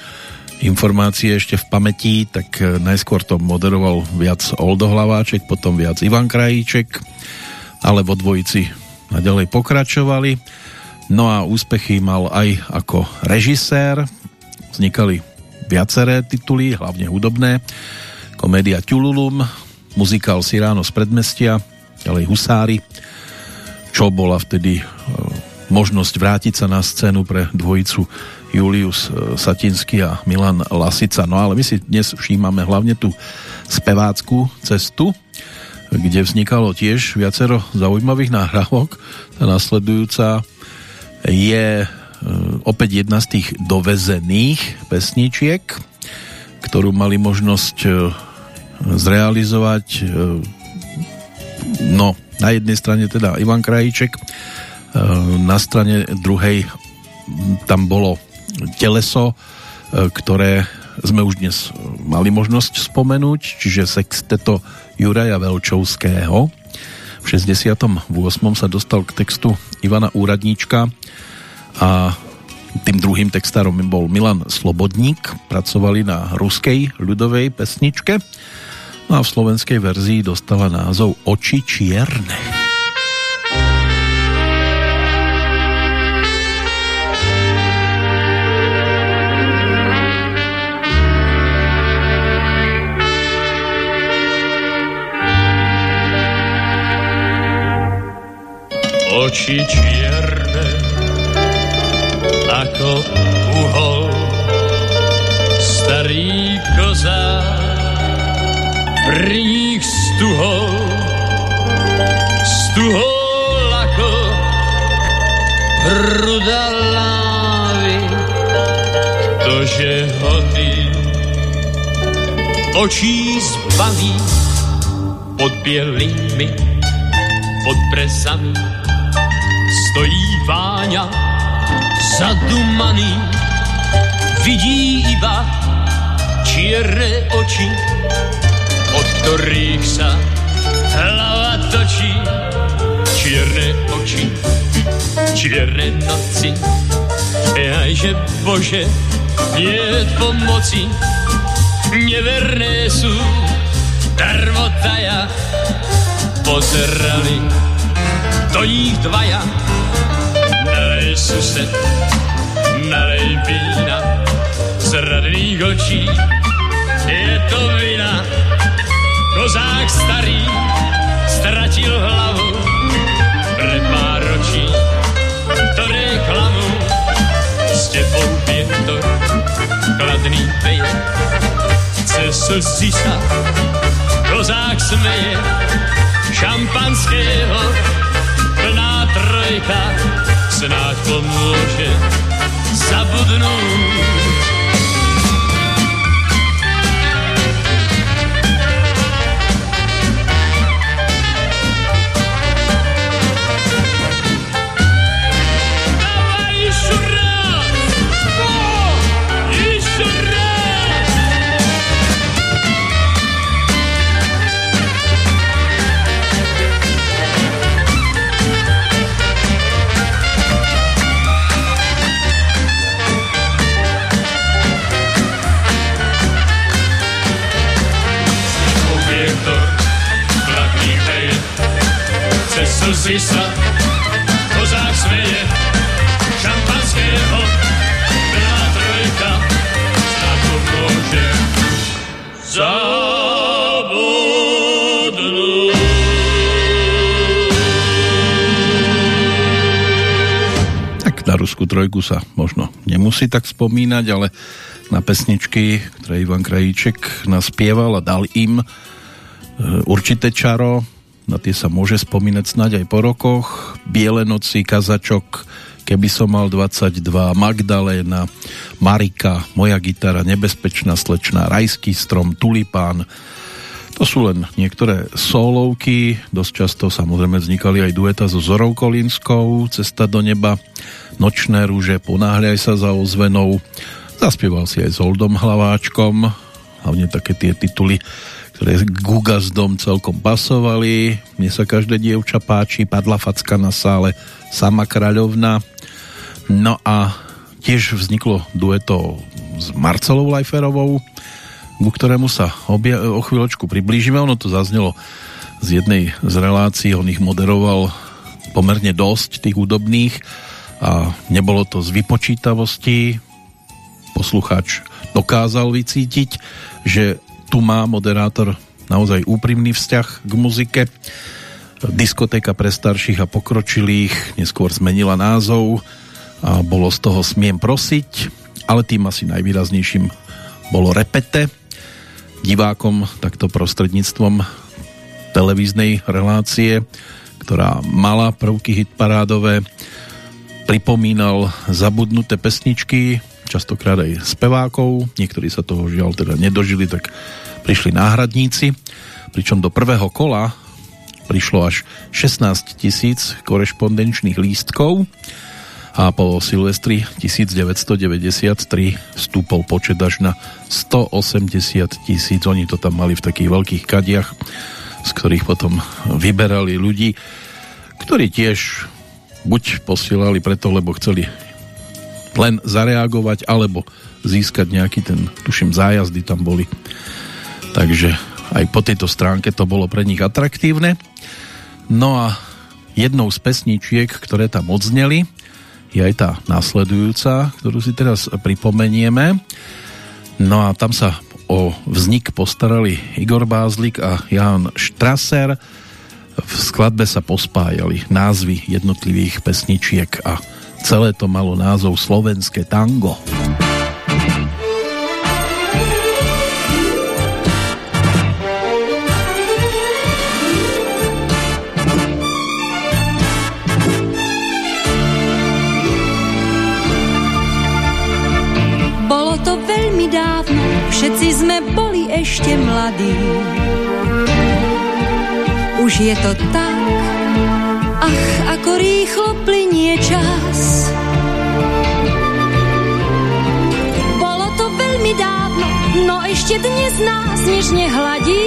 informácie ešte v pamäti, tak e, najskôr to moderoval viac Oldo Hlaváček, potom viac Ivan Krajíček, ale vo dvojici naďalej pokračovali. No a úspechy mal aj ako režisér. Vznikali viaceré tituly, hlavne hudobné. Komédia Tululum, muzikál Siráno z predmestia, ďalej Husári, čo bola vtedy e, možnosť vrátiť sa na scénu pre dvojicu Julius e, Satinsky a Milan Lasica. No ale my si dnes všímame hlavne tú spevácku cestu, kde vznikalo tiež viacero zaujímavých náhrávok. Tá nasledujúca je e, opäť jedna z tých dovezených pesničiek, ktorú mali možnosť e, zrealizovať no, na jednej strane teda Ivan Krajíček, na strane druhej tam bolo teleso, ktoré sme už dnes mali možnosť spomenúť, čiže sexteto Juraja Velčovského. V 68. sa dostal k textu Ivana Úradníčka a tým druhým textárom bol Milan Slobodník, pracovali na ruskej ľudovej pesničke no a v slovenskej verzii dostala názov Oči čierne. Oči čierne ako uhol starý koza pri nich stuhol stuhol ako ruda lávy. Ktože ho ty očí zbaví pod bielými pod presami stojí Váňa. Zadumaný, vidí iba čierne oči, od ktorých sa hlava točí. Čierne oči, čierne noci, že Bože, nie pomoci, neverné sú, darmotaja, pozerali nich dvaja. Nalej sused, nalej vína, z radných očí je to vina. Kozák starý stratil hlavu pre pár ročí, ktoré klamu s tebou vietor kladný peje. Cez slzy sa kozák smeje šampanského trojka snáď pomôže zabudnúť. Slzy sa kozák smeje šampanského veľa trojka snad to môže zabudnúť. Na Rusku trojku sa možno nemusí tak spomínať, ale na pesničky, ktoré Ivan Krajíček naspieval a dal im e, určité čaro, na tie sa môže spomínať snáď aj po rokoch. Biele noci, Kazačok, Keby som mal 22, Magdaléna, Marika, Moja gitara, Nebezpečná slečná, Rajský strom, Tulipán, to sú len niektoré solovky, dosť často samozrejme vznikali aj dueta so Zorou Kolínskou, Cesta do neba, Nočné rúže, Ponáhľaj sa za ozvenou, zaspieval si aj s Oldom Hlaváčkom, hlavne také tie tituly, ktoré Gugazdom celkom pasovali, Mne sa každé dievča páči, Padla facka na sále, Sama kráľovna, no a tiež vzniklo dueto s Marcelou Lajferovou, ku ktorému sa obja- o chvíľočku priblížime. Ono to zaznelo z jednej z relácií, on ich moderoval pomerne dosť tých údobných a nebolo to z vypočítavosti. Poslucháč dokázal vycítiť, že tu má moderátor naozaj úprimný vzťah k muzike. Diskotéka pre starších a pokročilých neskôr zmenila názov a bolo z toho Smiem prosiť, ale tým asi najvýraznejším bolo Repete, divákom takto prostredníctvom televíznej relácie, ktorá mala prvky hitparádové, pripomínal zabudnuté pesničky, častokrát aj spevákov, niektorí sa toho žiaľ teda nedožili, tak prišli náhradníci, pričom do prvého kola prišlo až 16 tisíc korešpondenčných lístkov, a po Silvestri 1993 stúpol počet až na 180 tisíc. Oni to tam mali v takých veľkých kadiach, z ktorých potom vyberali ľudí, ktorí tiež buď posielali preto, lebo chceli len zareagovať, alebo získať nejaký ten, tuším, zájazdy tam boli. Takže aj po tejto stránke to bolo pre nich atraktívne. No a jednou z pesničiek, ktoré tam odzneli, je aj tá následujúca, ktorú si teraz pripomenieme. No a tam sa o vznik postarali Igor Bázlik a Jan Štraser. V skladbe sa pospájali názvy jednotlivých pesničiek a celé to malo názov Slovenské tango. Všetci sme boli ešte mladí. Už je to tak, ach, ako rýchlo plinie čas. No ešte dnes nás nežne hladí.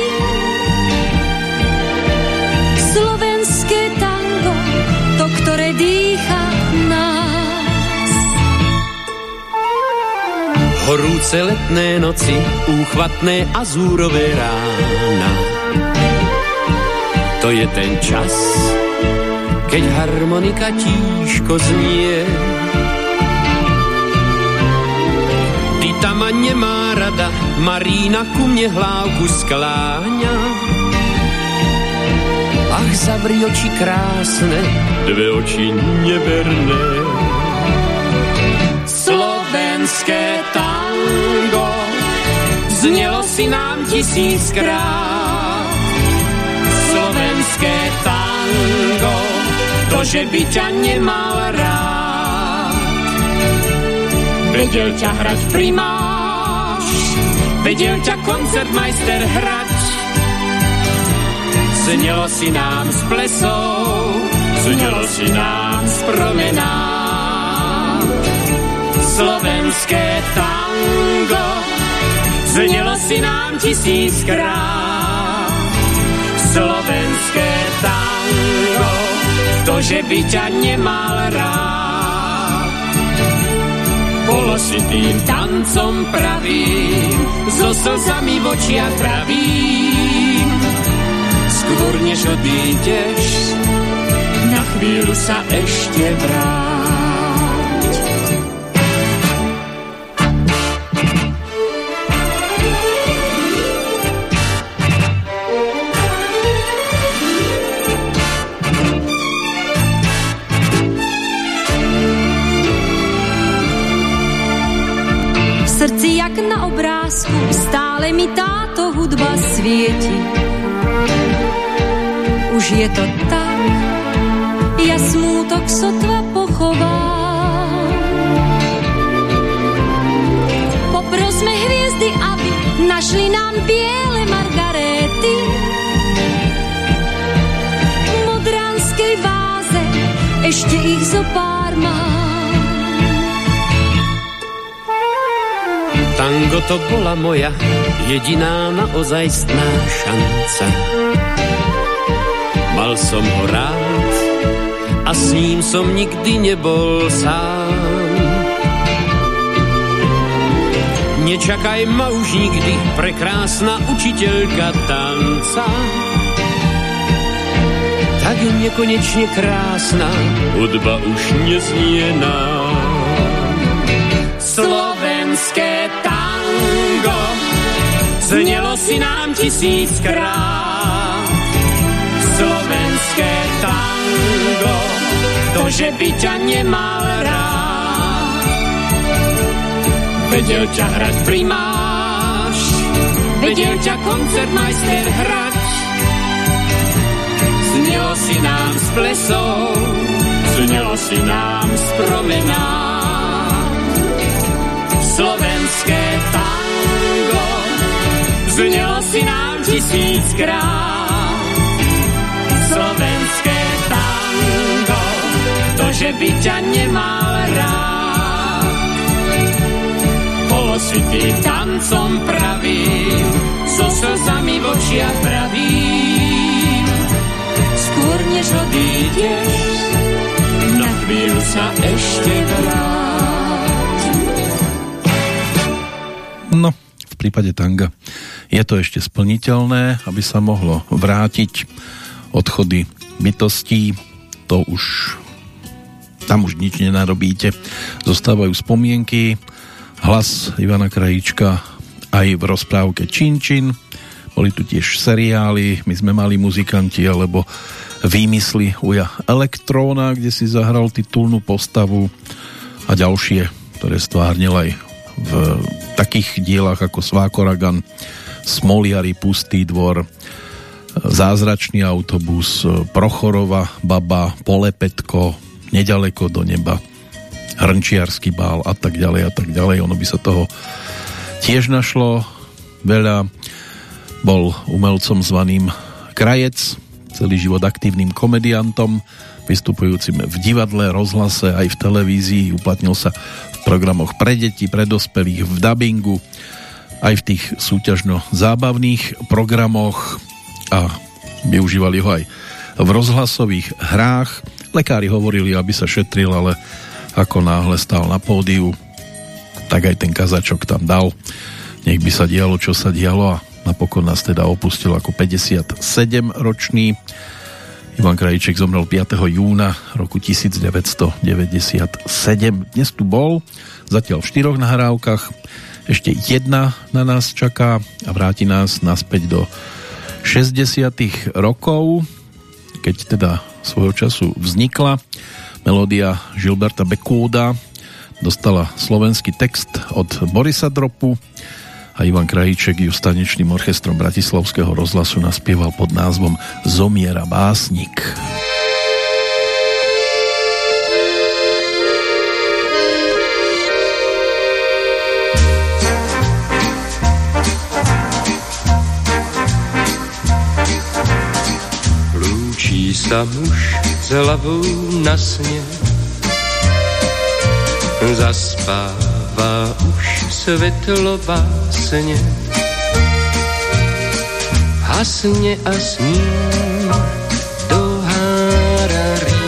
Slovenské tango, to, ktoré dýcha Horúce letné noci, úchvatné azúrové rána. To je ten čas, keď harmonika tížko znie. Ty ma nemá rada, Marína ku mne hlávku skláňa. Ach, zavri oči krásne, dve oči neverné. Slovenské tango, znelo si nám tisíckrát. Slovenské tango, to, že by ťa nemal rád. Vedel ťa hrať primáš, vedel ťa koncertmajster hrať. Znelo si nám z plesou, znelo si nám z promenád slovenské tango znelo si nám tisíckrát. Slovenské tango, ktože by ťa nemal rád. Bolo si tým tancom pravým, so slzami v očiach pravým. Skôr než odídeš, na chvíľu sa ešte vráť. Stále mi táto hudba svieti. Už je to tak, ja smútok sotva pochovám. Poprosme hviezdy, aby našli nám biele margaréty. V modránskej váze ešte ich zo pár mám. Tango to bola moja jediná naozajstná šanca. Mal som ho rád a s ním som nikdy nebol sám. Nečakaj ma už nikdy, prekrásna učiteľka tanca. Tak nekonečne krásna, hudba už neznie nám. Slovenské tango znelo si nám tisíckrát. Slovenské tango, to, že by ťa nemal rád. Vedel ťa hrať primáš, vedel ťa koncertmajster hrať. Znelo si nám z plesou, znelo si nám z promenád. Slovenské tango, znelo si nám tisíckrát. Slovenské tango, to, že by ťa nemal rád. Ty tancom pravým, so slzami v očiach pravým. Skôr než odídeš, na chvíľu sa ešte vráť. No, v prípade tanga je to ešte splniteľné, aby sa mohlo vrátiť odchody bytostí, to už tam už nič nenarobíte. Zostávajú spomienky, hlas Ivana Krajíčka aj v rozprávke Čin Čin. Boli tu tiež seriály, my sme mali muzikanti alebo výmysly Uja Elektróna, kde si zahral titulnú postavu a ďalšie, ktoré stvárnil aj v takých dielach ako Svákoragan, Smoliari, Pustý dvor, Zázračný autobus, Prochorova, Baba, Polepetko, Nedaleko do neba, Hrnčiarský bál a tak ďalej a tak ďalej. Ono by sa toho tiež našlo veľa. Bol umelcom zvaným Krajec, celý život aktívnym komediantom, vystupujúcim v divadle, rozhlase aj v televízii, uplatnil sa v programoch pre deti, pre dospelých, v dabingu, aj v tých súťažno-zábavných programoch a využívali ho aj v rozhlasových hrách. Lekári hovorili, aby sa šetril, ale ako náhle stál na pódiu, tak aj ten kazačok tam dal. Nech by sa dialo, čo sa dialo a napokon nás teda opustil ako 57 ročný. Ivan Krajíček zomrel 5. júna roku 1997. Dnes tu bol, zatiaľ v štyroch nahrávkach. Ešte jedna na nás čaká a vráti nás naspäť do 60. rokov, keď teda svojho času vznikla. Melódia Žilberta Bekúda dostala slovenský text od Borisa Dropu a Ivan Krajíček ju stanečným orchestrom Bratislavského rozhlasu naspieval pod názvom Zomiera básnik. Lúčí sa muž s hlavou na sne. Zaspáva už svetlo básne. Hasne a sní do hárarí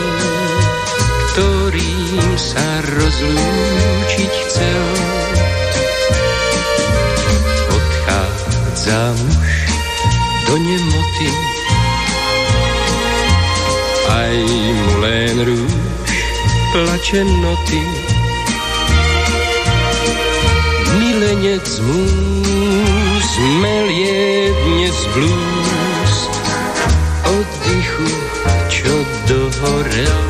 Ktorým sa rozlúčiť chcel. Odchádza muž do nemoty aj Moulin Rouge plače noty. Milenec můj smelie dnes blues oddychu, čo dohorel.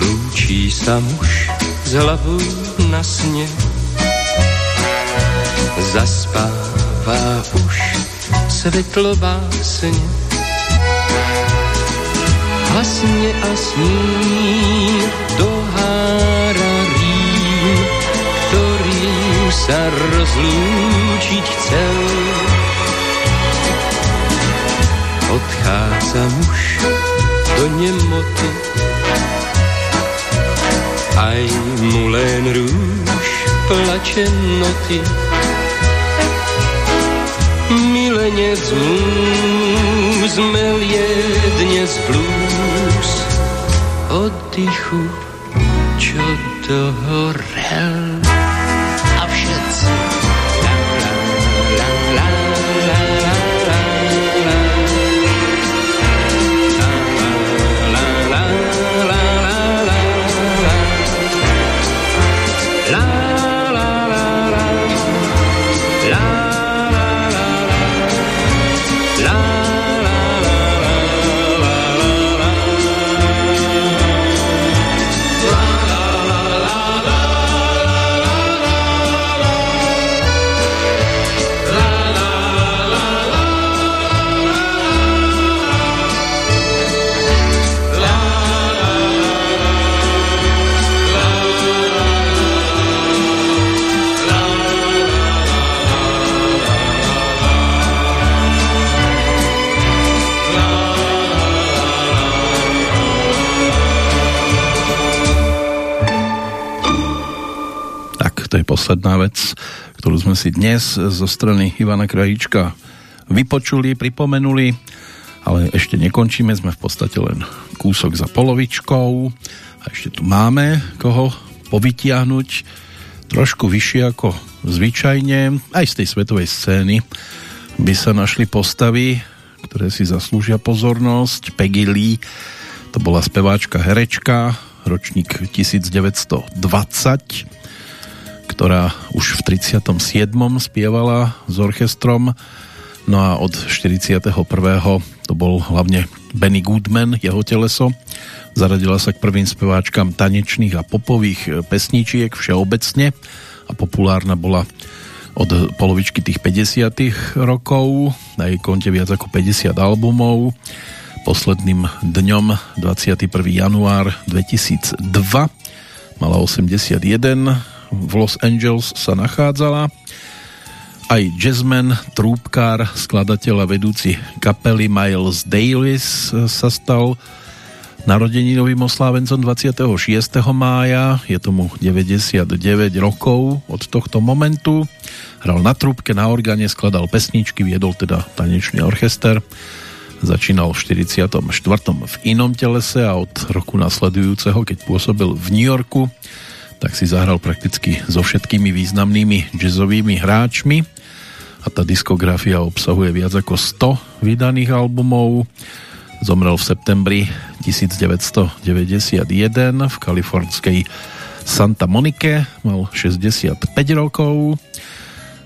Lúčí sa muž s hlavou na sne zaspává už světlo básně. Hasně a sní dohára rým, ktorým sa rozlúčiť chcel. Odchádza muž do nemoty, aj mu len rúž plače noty. Milenec mu zmelie dnes blues oddychu, čo dohorel. Posledná vec, ktorú sme si dnes zo strany Ivana Krajíčka vypočuli, pripomenuli, ale ešte nekončíme, sme v podstate len kúsok za polovičkou a ešte tu máme koho povytiahnuť trošku vyššie ako zvyčajne, aj z tej svetovej scény by sa našli postavy, ktoré si zaslúžia pozornosť. Peggy Lee, to bola speváčka, herečka, ročník 1920 ktorá už v 37. spievala s orchestrom, no a od 41. to bol hlavne Benny Goodman, jeho teleso. Zaradila sa k prvým speváčkam tanečných a popových pesničiek všeobecne a populárna bola od polovičky tých 50 rokov, na jej konte viac ako 50 albumov. Posledným dňom 21. január 2002 mala 81 v Los Angeles sa nachádzala. Aj jazzman, trúbkár, skladateľ a vedúci kapely Miles Davis sa stal narodeninovým oslávencom 26. mája. Je tomu 99 rokov od tohto momentu. Hral na trúbke, na orgáne, skladal pesničky, viedol teda tanečný orchester. Začínal v 44. v inom telese a od roku nasledujúceho, keď pôsobil v New Yorku, tak si zahral prakticky so všetkými významnými jazzovými hráčmi a tá diskografia obsahuje viac ako 100 vydaných albumov. Zomrel v septembri 1991 v kalifornskej Santa Monike, mal 65 rokov.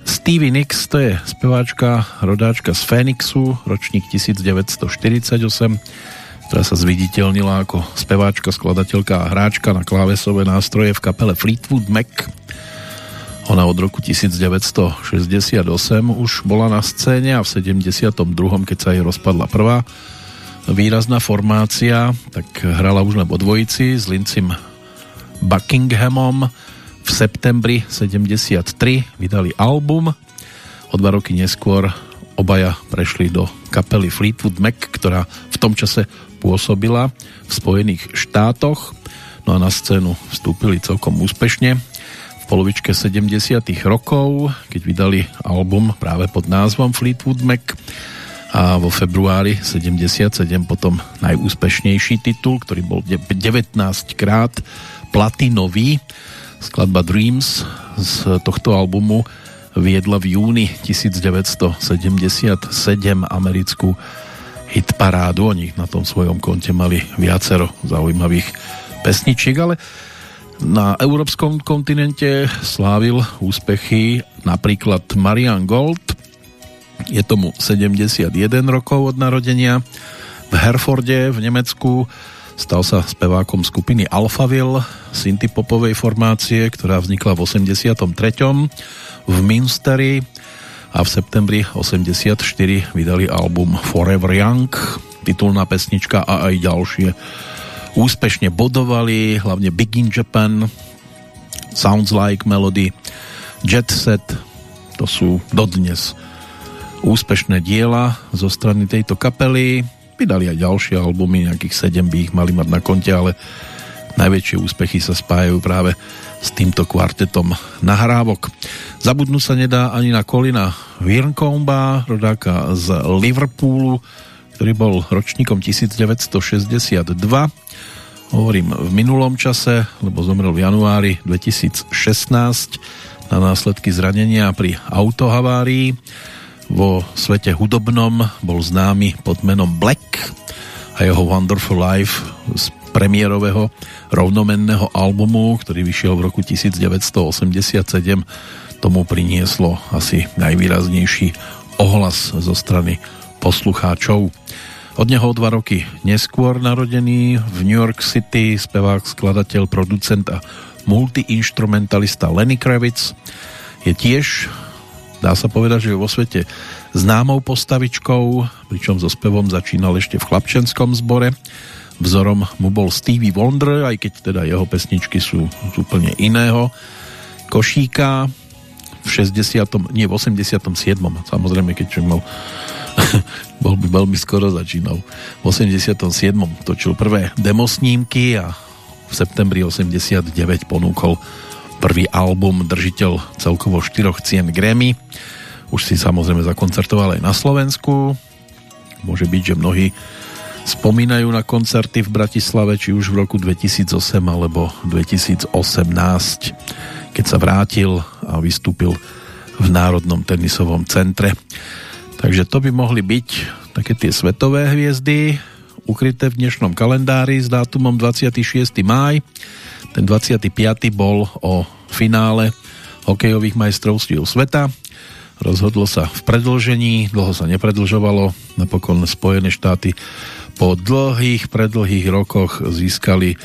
Stevie Nicks, to je speváčka, rodáčka z Phoenixu, ročník 1948, ktorá sa zviditeľnila ako speváčka, skladateľka a hráčka na klávesové nástroje v kapele Fleetwood Mac. Ona od roku 1968 už bola na scéne a v 72. keď sa jej rozpadla prvá výrazná formácia, tak hrala už len dvojici s Lincim Buckinghamom. V septembri 73 vydali album. O dva roky neskôr obaja prešli do kapely Fleetwood Mac, ktorá v tom čase pôsobila v Spojených štátoch. No a na scénu vstúpili celkom úspešne v polovičke 70 rokov, keď vydali album práve pod názvom Fleetwood Mac a vo februári 77 potom najúspešnejší titul, ktorý bol 19 krát platinový. Skladba Dreams z tohto albumu viedla v júni 1977 americkú hitparádu. Oni na tom svojom konte mali viacero zaujímavých pesničiek, ale na európskom kontinente slávil úspechy napríklad Marian Gold, je tomu 71 rokov od narodenia, v Herforde v Nemecku Stal sa spevákom skupiny Alphaville, syntypopovej formácie, ktorá vznikla v 83. v Minsteri a v septembri 84 vydali album Forever Young, titulná pesnička a aj ďalšie úspešne bodovali, hlavne Big in Japan, Sounds Like Melody, Jet Set, to sú dodnes úspešné diela zo strany tejto kapely. Vydali aj ďalšie albumy, nejakých 7 by ich mali mať na konte, ale najväčšie úspechy sa spájajú práve s týmto kvartetom nahrávok. Zabudnú sa nedá ani na Kolina Virncomba, rodáka z Liverpoolu, ktorý bol ročníkom 1962. Hovorím v minulom čase, lebo zomrel v januári 2016 na následky zranenia pri autohavárii. Vo svete hudobnom bol známy pod menom Black a jeho Wonderful Life premiérového rovnomenného albumu, ktorý vyšiel v roku 1987, tomu prinieslo asi najvýraznejší ohlas zo strany poslucháčov. Od neho o dva roky neskôr narodený v New York City spevák, skladateľ, producent a multiinstrumentalista Lenny Kravitz je tiež dá sa povedať, že vo svete známou postavičkou, pričom so spevom začínal ešte v chlapčenskom zbore. Vzorom mu bol Stevie Wonder, aj keď teda jeho pesničky sú z úplne iného košíka. V 60. nie v 87. samozrejme, keď mal bol by veľmi skoro začínal. V 87. točil prvé demosnímky a v septembri 89 ponúkol prvý album držiteľ celkovo štyroch cien Grammy. Už si samozrejme zakoncertoval aj na Slovensku. Môže byť, že mnohí spomínajú na koncerty v Bratislave, či už v roku 2008 alebo 2018, keď sa vrátil a vystúpil v Národnom tenisovom centre. Takže to by mohli byť také tie svetové hviezdy, ukryté v dnešnom kalendári s dátumom 26. máj. Ten 25. bol o finále hokejových majstrovstiev sveta. Rozhodlo sa v predlžení, dlho sa nepredlžovalo. Napokon Spojené štáty po dlhých, predlhých rokoch získali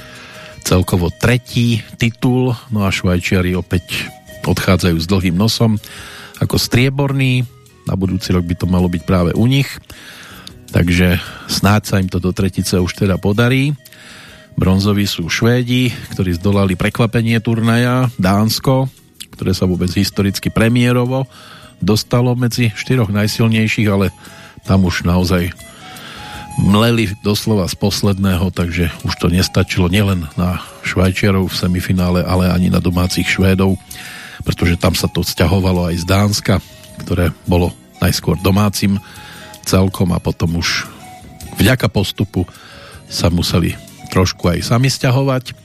celkovo tretí titul, no a Švajčiari opäť odchádzajú s dlhým nosom ako strieborný. Na budúci rok by to malo byť práve u nich. Takže snáď sa im to do tretice už teda podarí. Bronzoví sú Švédi, ktorí zdolali prekvapenie turnaja Dánsko, ktoré sa vôbec historicky premiérovo dostalo medzi štyroch najsilnejších, ale tam už naozaj mleli doslova z posledného, takže už to nestačilo nielen na Švajčiarov v semifinále, ale ani na domácich Švédov, pretože tam sa to sťahovalo aj z Dánska, ktoré bolo najskôr domácim celkom a potom už vďaka postupu sa museli trošku aj sami stiahovať.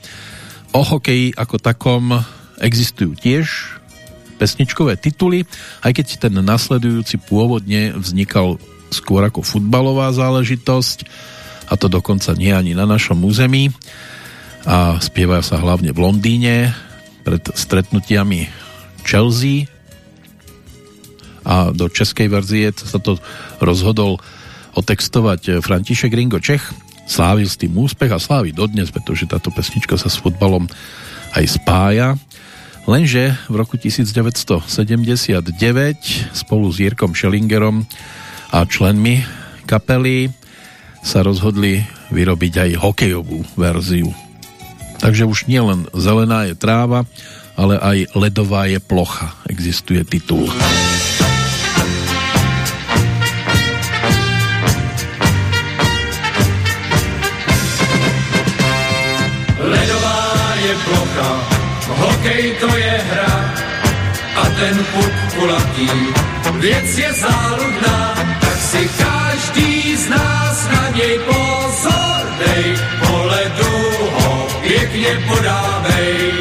O hokeji ako takom existujú tiež pesničkové tituly, aj keď ten nasledujúci pôvodne vznikal skôr ako futbalová záležitosť a to dokonca nie ani na našom území. A spieva sa hlavne v Londýne pred stretnutiami Chelsea. A do českej verzie sa to rozhodol otextovať František Ringo Čech. Slávil s tým úspech a slávi dodnes, pretože táto pesnička sa s futbalom aj spája. Lenže v roku 1979 spolu s Jirkom Schellingerom a členmi kapely sa rozhodli vyrobiť aj hokejovú verziu. Takže už nielen zelená je tráva, ale aj ledová je plocha. Existuje titul. hokej to je hra a ten puk kulatý. Věc je záludná, tak si každý z nás na něj pozor dej. Po ledu ho pěkně podávej.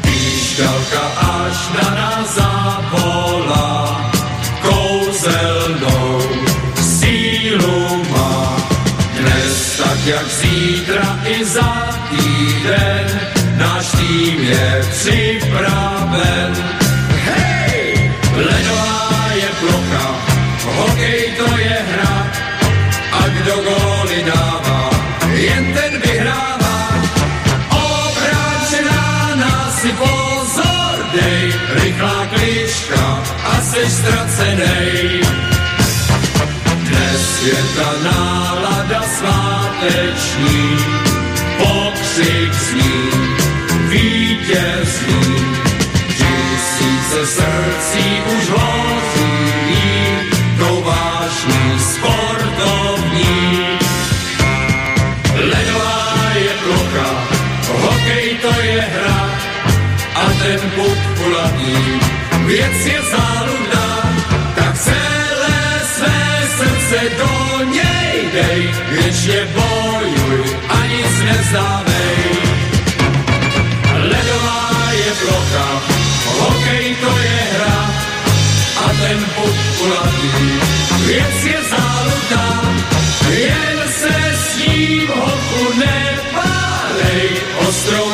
Píšťalka až na nás zavolá, kouzelnou sílu má. Dnes tak jak zítra i za týden náš tým je připraven. ztracenej. Dnes je ta nálada sváteční, pokřik zní, vítězný. Tisíce srdcí už hoří, to vážný sportovní. Ledová je plocha, hokej to je hra a ten puk kulatý, věc je záležitý. Dej, věčně bojuj a nic nevzdávej. Ledová je plocha, hokej to je hra, a ten puk kulatý, věc je záludná, jen se s ním hoku nepálej ostrou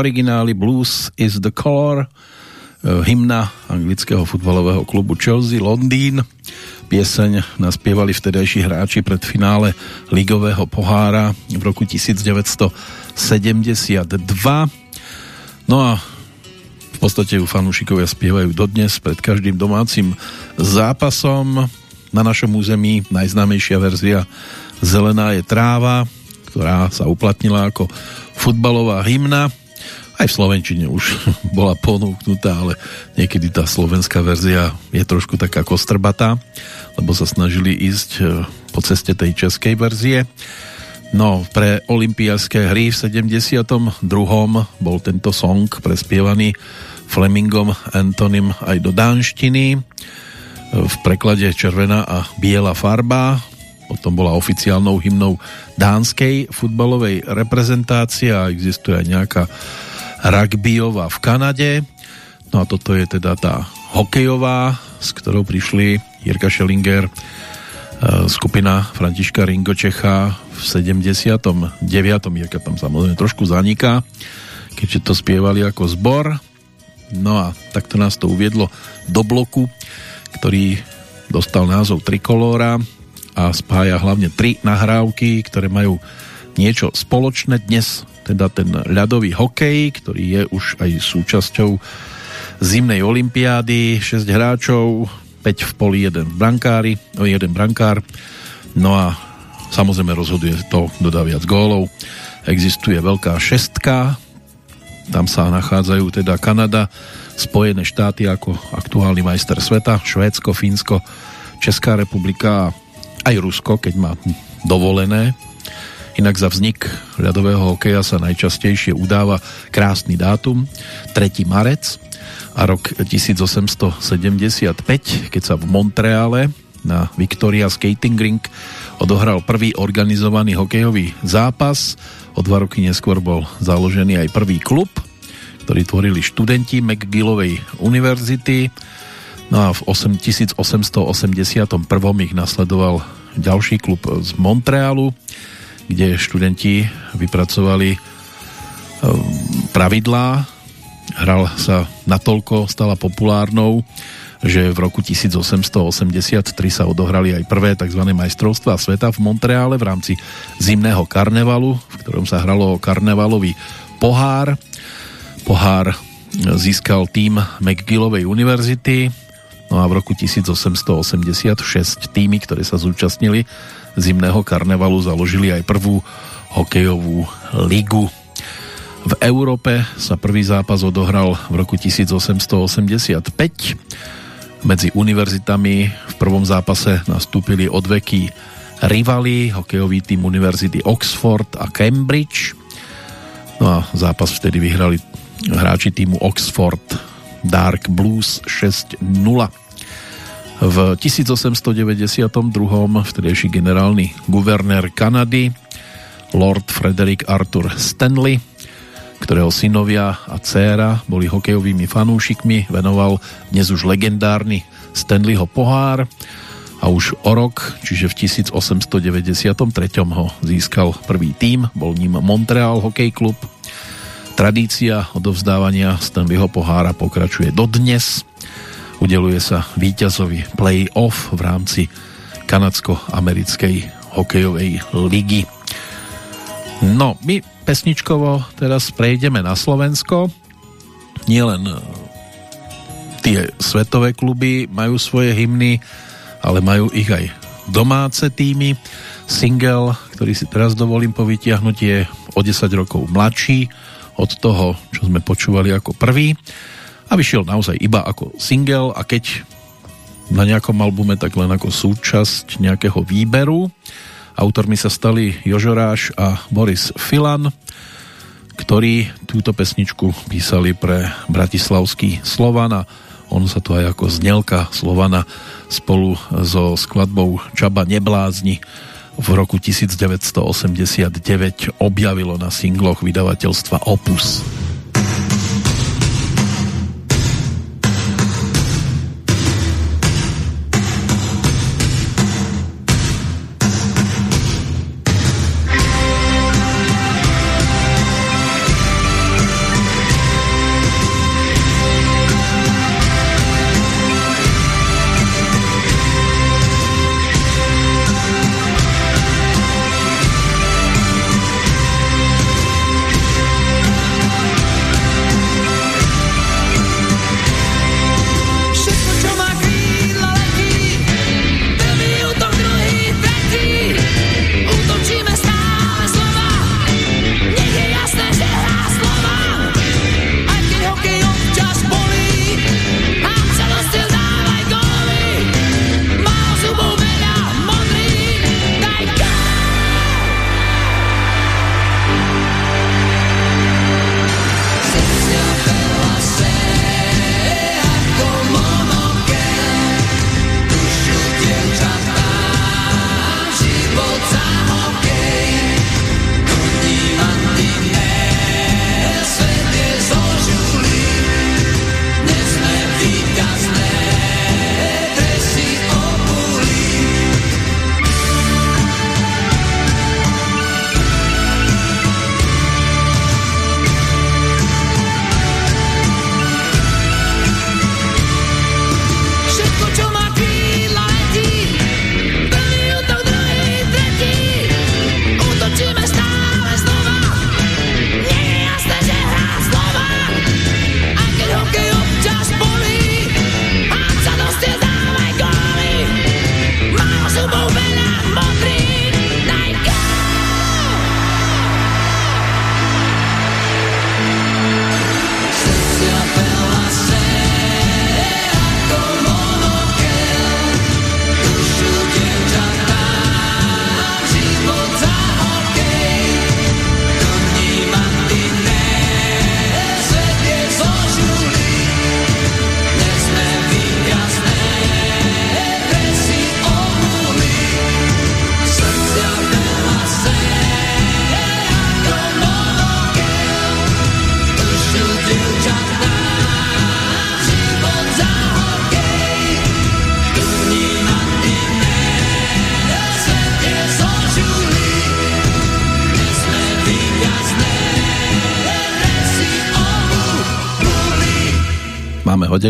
origináli Blues is the Color, eh, hymna anglického futbalového klubu Chelsea Londýn. Pieseň naspievali vtedajší hráči pred finále ligového pohára v roku 1972. No a v podstate ju fanúšikovia spievajú dodnes pred každým domácim zápasom. Na našom území najznámejšia verzia Zelená je tráva, ktorá sa uplatnila ako futbalová hymna. Aj v Slovenčine už bola ponúknutá, ale niekedy tá slovenská verzia je trošku taká kostrbatá, lebo sa snažili ísť e, po ceste tej českej verzie. No, pre olympiaské hry v 72. bol tento song prespievaný Flemingom Antonym aj do dánštiny v preklade červená a biela farba potom bola oficiálnou hymnou dánskej futbalovej reprezentácie a existuje aj nejaká rugbyová v Kanade no a toto je teda tá hokejová s ktorou prišli Jirka Schellinger skupina Františka Ringočecha v 79. Jirka tam samozrejme trošku zaniká, keďže to spievali ako zbor. No a takto nás to uviedlo do bloku, ktorý dostal názov Trikolóra a spája hlavne tri nahrávky, ktoré majú niečo spoločné. Dnes teda ten ľadový hokej, ktorý je už aj súčasťou zimnej olympiády, 6 hráčov, 5 v poli, jeden v brankári, no jeden brankár. No a samozrejme rozhoduje to, kto dá viac gólov. Existuje veľká šestka, tam sa nachádzajú teda Kanada, Spojené štáty ako aktuálny majster sveta, Švédsko, Fínsko, Česká republika aj Rusko, keď má dovolené. Inak za vznik ľadového hokeja sa najčastejšie udáva krásny dátum, 3. marec, a rok 1875, keď sa v Montreale na Victoria Skating Rink odohral prvý organizovaný hokejový zápas. O dva roky neskôr bol založený aj prvý klub, ktorý tvorili študenti McGillovej univerzity. No a v 1881 ich nasledoval ďalší klub z Montrealu, kde študenti vypracovali ehm, pravidlá hral sa natoľko, stala populárnou, že v roku 1883 sa odohrali aj prvé tzv. majstrovstvá sveta v Montreále v rámci zimného karnevalu, v ktorom sa hralo o karnevalový pohár. Pohár získal tým McGillovej univerzity, no a v roku 1886 týmy, ktoré sa zúčastnili zimného karnevalu, založili aj prvú hokejovú ligu. V Európe sa prvý zápas odohral v roku 1885. Medzi univerzitami v prvom zápase nastúpili odveky rivali, hokejový tým univerzity Oxford a Cambridge. No a zápas vtedy vyhrali hráči týmu Oxford Dark Blues 6-0. V 1892. vtedejší generálny guvernér Kanady Lord Frederick Arthur Stanley ktorého synovia a dcéra boli hokejovými fanúšikmi, venoval dnes už legendárny Stanleyho pohár a už o rok, čiže v 1893. ho získal prvý tím, bol ním Montreal Hokej Klub. Tradícia odovzdávania Stanleyho pohára pokračuje dodnes. Udeluje sa víťazovi play-off v rámci kanadsko-americkej hokejovej ligy. No, my pesničkovo teraz prejdeme na Slovensko. Nie len e, tie svetové kluby majú svoje hymny, ale majú ich aj domáce týmy. Single, ktorý si teraz dovolím povytiahnuť, je o 10 rokov mladší od toho, čo sme počúvali ako prvý a vyšiel naozaj iba ako single a keď na nejakom albume, tak len ako súčasť nejakého výberu. Autormi sa stali Jožoráš a Boris Filan, ktorí túto pesničku písali pre Bratislavský Slovan a on sa tu aj ako znelka Slovana spolu so skladbou Čaba neblázni v roku 1989 objavilo na singloch vydavateľstva Opus.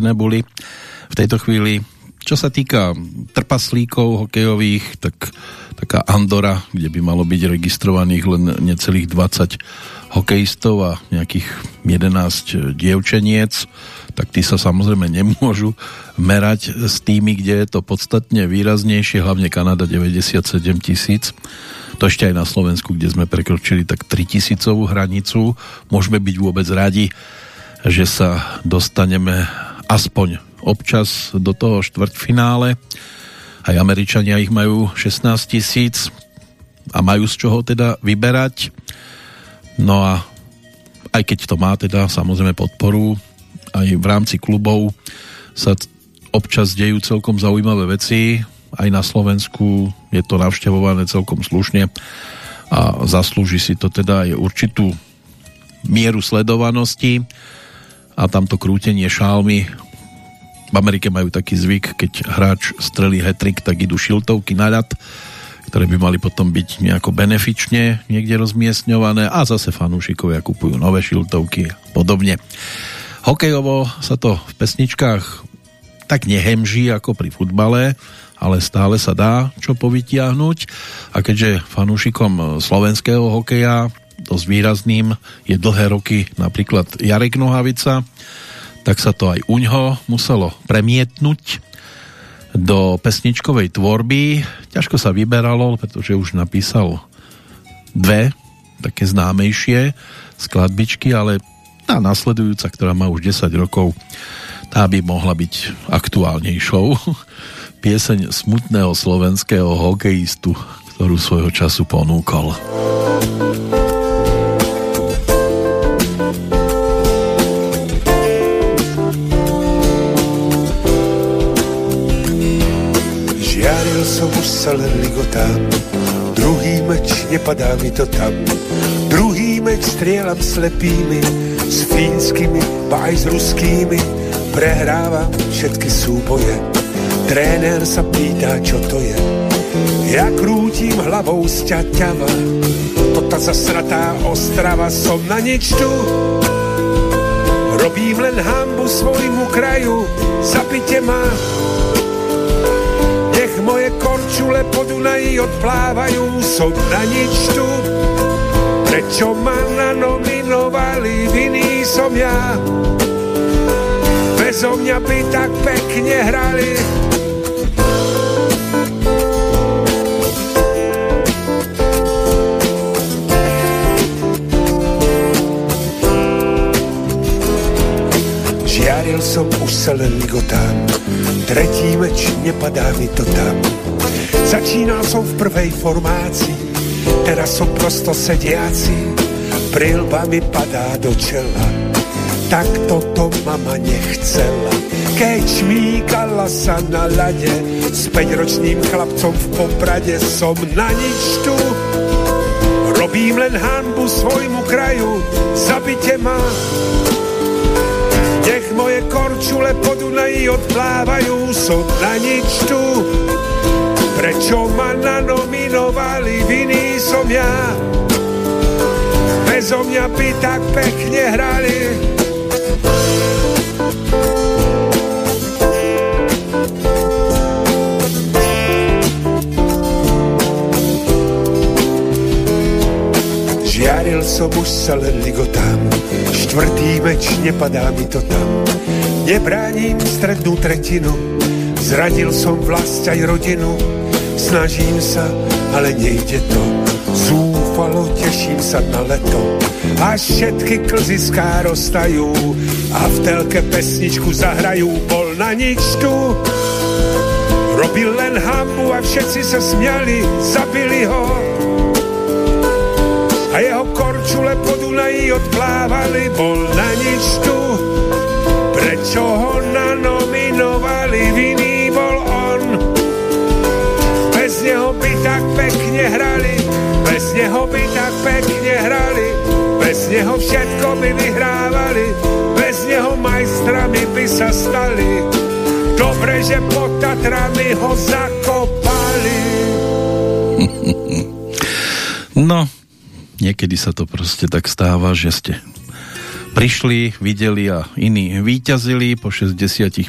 Hodené boli v tejto chvíli. Čo sa týka trpaslíkov hokejových, tak taká Andora, kde by malo byť registrovaných len necelých 20 hokejistov a nejakých 11 dievčeniec, tak tí sa samozrejme nemôžu merať s tými, kde je to podstatne výraznejšie, hlavne Kanada 97 tisíc. To ešte aj na Slovensku, kde sme prekročili tak 3000 hranicu. Môžeme byť vôbec radi, že sa dostaneme aspoň občas do toho štvrťfinále. Aj Američania ich majú 16 tisíc a majú z čoho teda vyberať. No a aj keď to má teda samozrejme podporu, aj v rámci klubov sa občas dejú celkom zaujímavé veci. Aj na Slovensku je to navštevované celkom slušne a zaslúži si to teda aj určitú mieru sledovanosti a tamto krútenie šálmy v Amerike majú taký zvyk, keď hráč strelí hetrik, tak idú šiltovky na ľad, ktoré by mali potom byť nejako benefične niekde rozmiestňované a zase fanúšikovia kupujú nové šiltovky a podobne. Hokejovo sa to v pesničkách tak nehemží ako pri futbale, ale stále sa dá čo povytiahnuť a keďže fanúšikom slovenského hokeja dosť výrazným je dlhé roky napríklad Jarek Nohavica, tak sa to aj uňho muselo premietnúť do pesničkovej tvorby. Ťažko sa vyberalo, pretože už napísal dve také známejšie skladbičky, ale tá nasledujúca, ktorá má už 10 rokov, tá by mohla byť aktuálnejšou. Pieseň smutného slovenského hokejistu, ktorú svojho času ponúkol. Nepadá mi to tam. Druhý meč strieľam slepými, s fínskymi, pa aj s ruskými, prehrávam všetky súboje Tréner sa pýta, čo to je. Ja krútim hlavou sťaťava, to tá zasratá ostrava, som na nič tu. Robím len hambu svojmu kraju, zapite ma. Po Dunaji odplávajú, som na nič tu. Prečo ma nanominovali, vinný som ja. Bezo mňa by tak pekne hrali, Žiaril som, už sa len ligotám, tretí meč, nepadá mi to tam. Začínal som v prvej formácii, teraz som prosto sediaci, prilba mi padá do čela. Tak toto mama nechcela, keď šmíkala sa na lade, s päťročným chlapcom v Poprade som na nič tu. Robím len hanbu svojmu kraju, zabite ma, nech moje korčule po Dunaji odplávajú, som na nič tu. Prečo ma nanominovali, vinný som ja. Bezo mňa by tak pekne hrali. Žiaril som, už sa len ligotám, štvrtý meč, nepadá mi to tam. Nebránim strednú tretinu, zradil som vlast aj rodinu, snažím sa, ale nejde to. Zúfalo teším sa na leto, až všetky klziská roztajú a v telke pesničku zahrajú, bol na nič tu. Robil len hambu a všetci sa smiali, zabili ho, Odplávali, bol na nič tu. Prečo ho nanominovali, vinný bol on. Bez neho by tak pekne hrali, bez neho by tak pekne hrali, bez neho všetko by vyhrávali, bez neho majstrami by sa stali. Dobre, že pod Tatrami ho zakopali. No, niekedy sa to proste tak stáva, že ste prišli, videli a iní výťazili po 65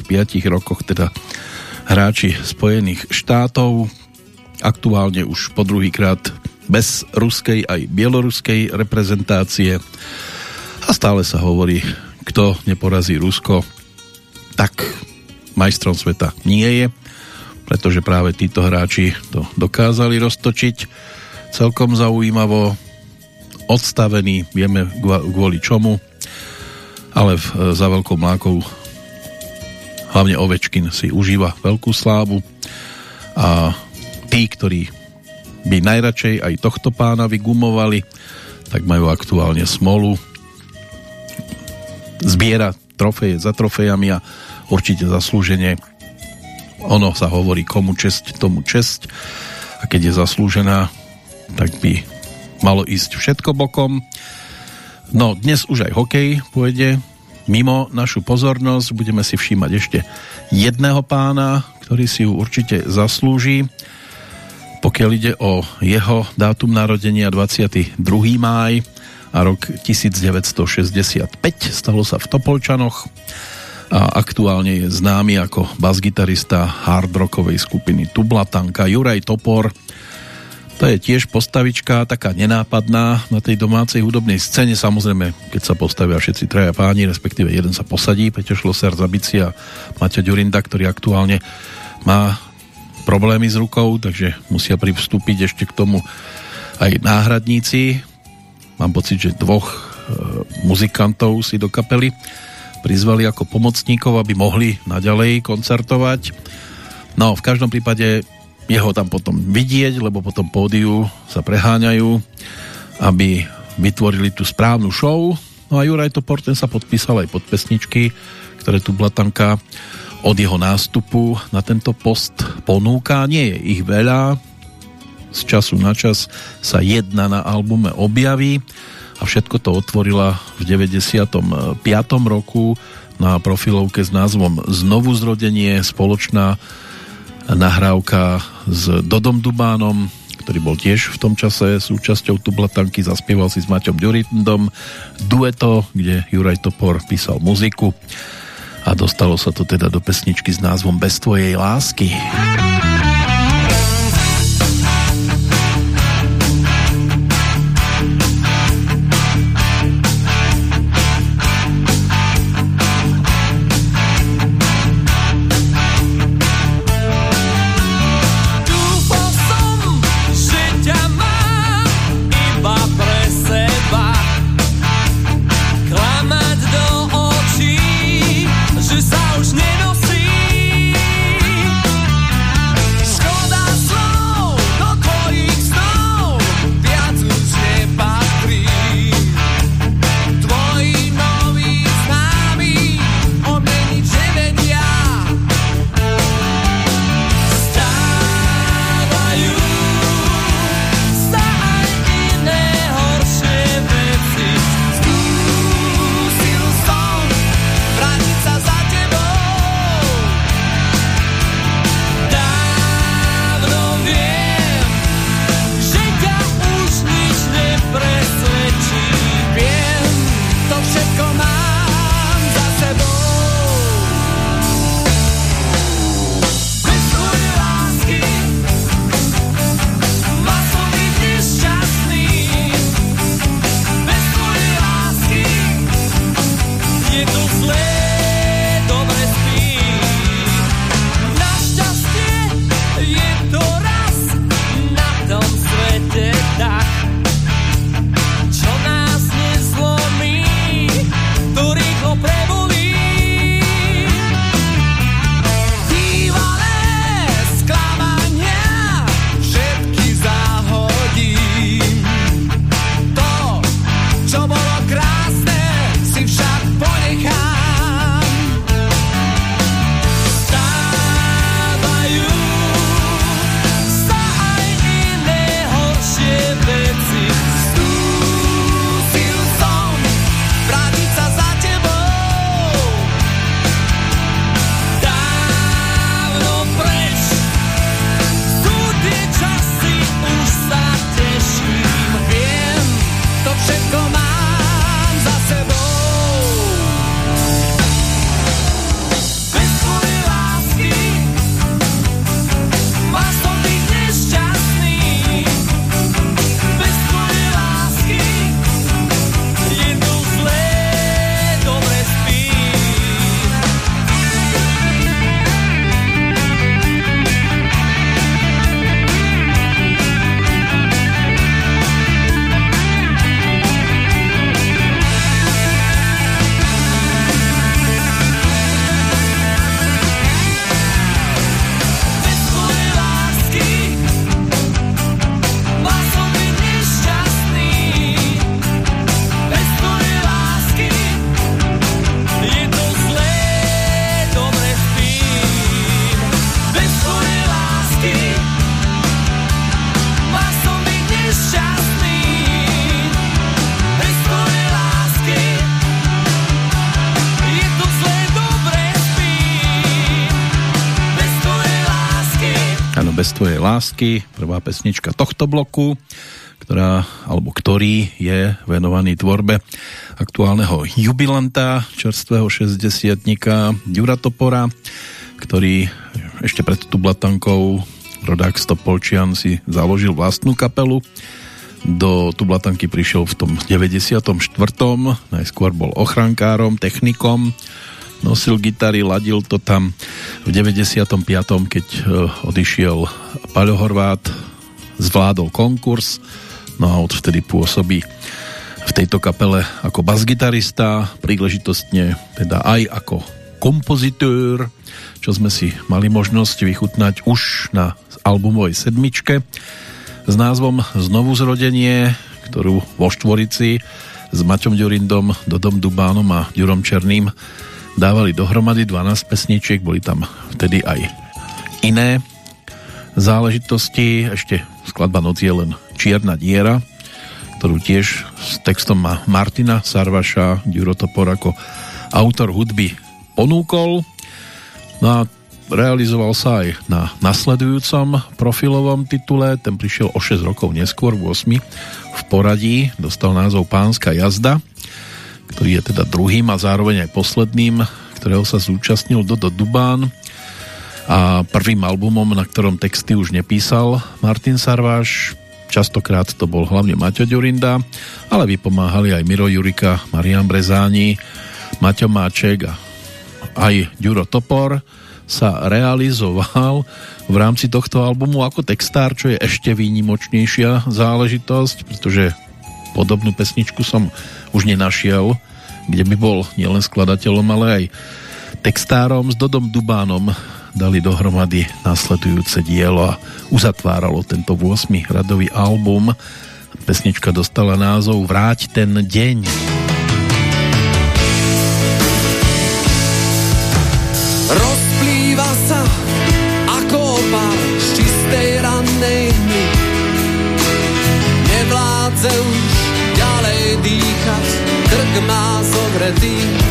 rokoch teda hráči Spojených štátov aktuálne už po druhýkrát bez ruskej aj bieloruskej reprezentácie. A stále sa hovorí kto neporazí Rusko tak majstrom sveta nie je pretože práve títo hráči to dokázali roztočiť. Celkom zaujímavo odstavený, vieme kvôli čomu, ale v, za veľkou mlákou hlavne Ovečkin si užíva veľkú slávu a tí, ktorí by najradšej aj tohto pána vygumovali, tak majú aktuálne smolu. Zbiera trofeje za trofejami a určite zaslúženie ono sa hovorí komu česť, tomu česť a keď je zaslúžená, tak by malo ísť všetko bokom. No, dnes už aj hokej pôjde mimo našu pozornosť. Budeme si všímať ešte jedného pána, ktorý si ju určite zaslúži. Pokiaľ ide o jeho dátum narodenia 22. máj a rok 1965, stalo sa v Topolčanoch a aktuálne je známy ako basgitarista hardrockovej skupiny Tublatanka Juraj Topor. To je tiež postavička, taká nenápadná na tej domácej hudobnej scéne. Samozrejme, keď sa postavia všetci traja páni, respektíve jeden sa posadí, Peťo Šloser, Zabici a Maťo Ďurinda, ktorý aktuálne má problémy s rukou, takže musia privstúpiť ešte k tomu aj náhradníci. Mám pocit, že dvoch e, muzikantov si do kapely prizvali ako pomocníkov, aby mohli naďalej koncertovať. No, v každom prípade jeho tam potom vidieť, lebo potom pódiu sa preháňajú, aby vytvorili tú správnu show. No a Juraj Topor, ten sa podpísal aj pod pesničky, ktoré tu Blatanka od jeho nástupu na tento post ponúka. Nie je ich veľa, z času na čas sa jedna na albume objaví a všetko to otvorila v 95. roku na profilovke s názvom Znovu zrodenie, spoločná nahrávka s Dodom Dubánom, ktorý bol tiež v tom čase súčasťou Tublatanky, zaspieval si s Maťom Ďurindom dueto, kde Juraj Topor písal muziku a dostalo sa to teda do pesničky s názvom Bez tvojej lásky. lásky, prvá pesnička tohto bloku, ktorá, alebo ktorý je venovaný tvorbe aktuálneho jubilanta, čerstvého 60 Jura Topora, ktorý ešte pred Tublatankou rodák Stopolčian si založil vlastnú kapelu. Do Tublatanky prišiel v tom 94. Najskôr bol ochrankárom, technikom, nosil gitary, ladil to tam. V 95. keď e, odišiel Paľo Horvát, zvládol konkurs, no a odvtedy pôsobí v tejto kapele ako basgitarista, príležitostne teda aj ako kompozitér, čo sme si mali možnosť vychutnať už na albumovej sedmičke s názvom Znovu zrodenie, ktorú vo Štvorici s Maťom Ďurindom, Dodom Dubánom a Ďurom Černým dávali dohromady 12 pesničiek, boli tam vtedy aj iné záležitosti, ešte skladba Noc je len Čierna diera, ktorú tiež s textom má Martina Sarvaša, Ďuro Topor ako autor hudby ponúkol. No a realizoval sa aj na nasledujúcom profilovom titule, ten prišiel o 6 rokov neskôr, v 8 v poradí, dostal názov Pánska jazda, ktorý je teda druhým a zároveň aj posledným, ktorého sa zúčastnil Dodo Dubán. A prvým albumom, na ktorom texty už nepísal Martin Sarváš, Častokrát to bol hlavne Maťo Ďurinda, ale vypomáhali aj Miro Jurika, Marian Brezáni, Maťo Máček a aj Ďuro Topor sa realizoval v rámci tohto albumu ako textár, čo je ešte výnimočnejšia záležitosť, pretože podobnú pesničku som už nenašiel, kde by bol nielen skladateľom, ale aj textárom s Dodom Dubánom dali dohromady nasledujúce dielo a uzatváralo tento 8 radový album. Pesnička dostala názov Vráť ten deň. Rozplýva sobre ti.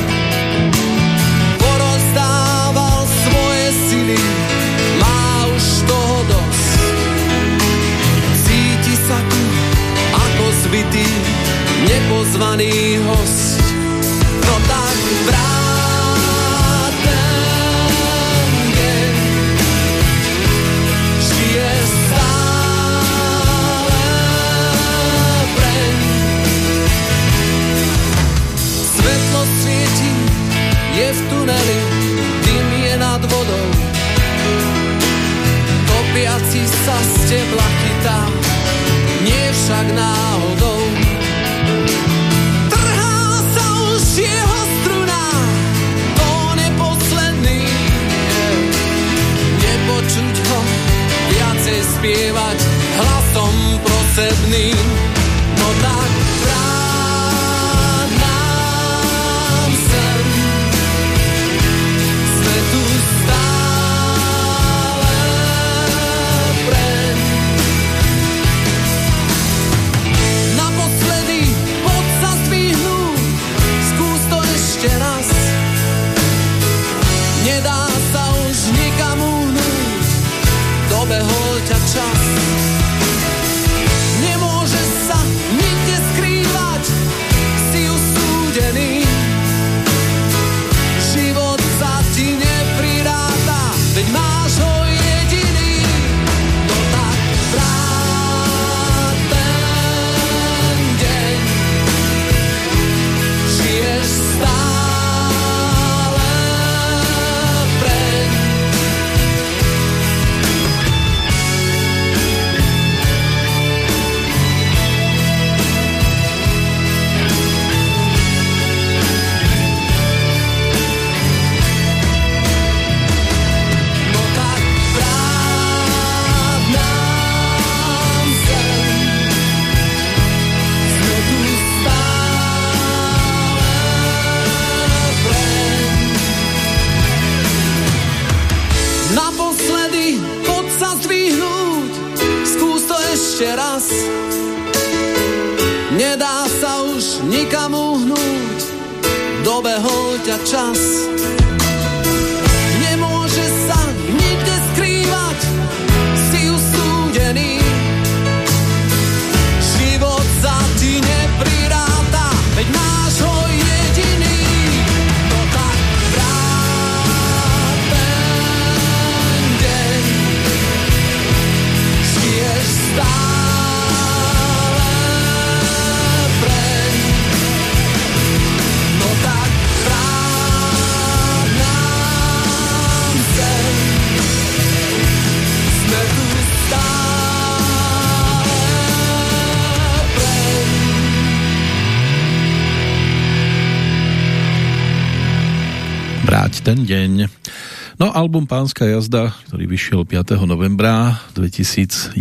Album Pánska jazda, ktorý vyšiel 5. novembra 2001,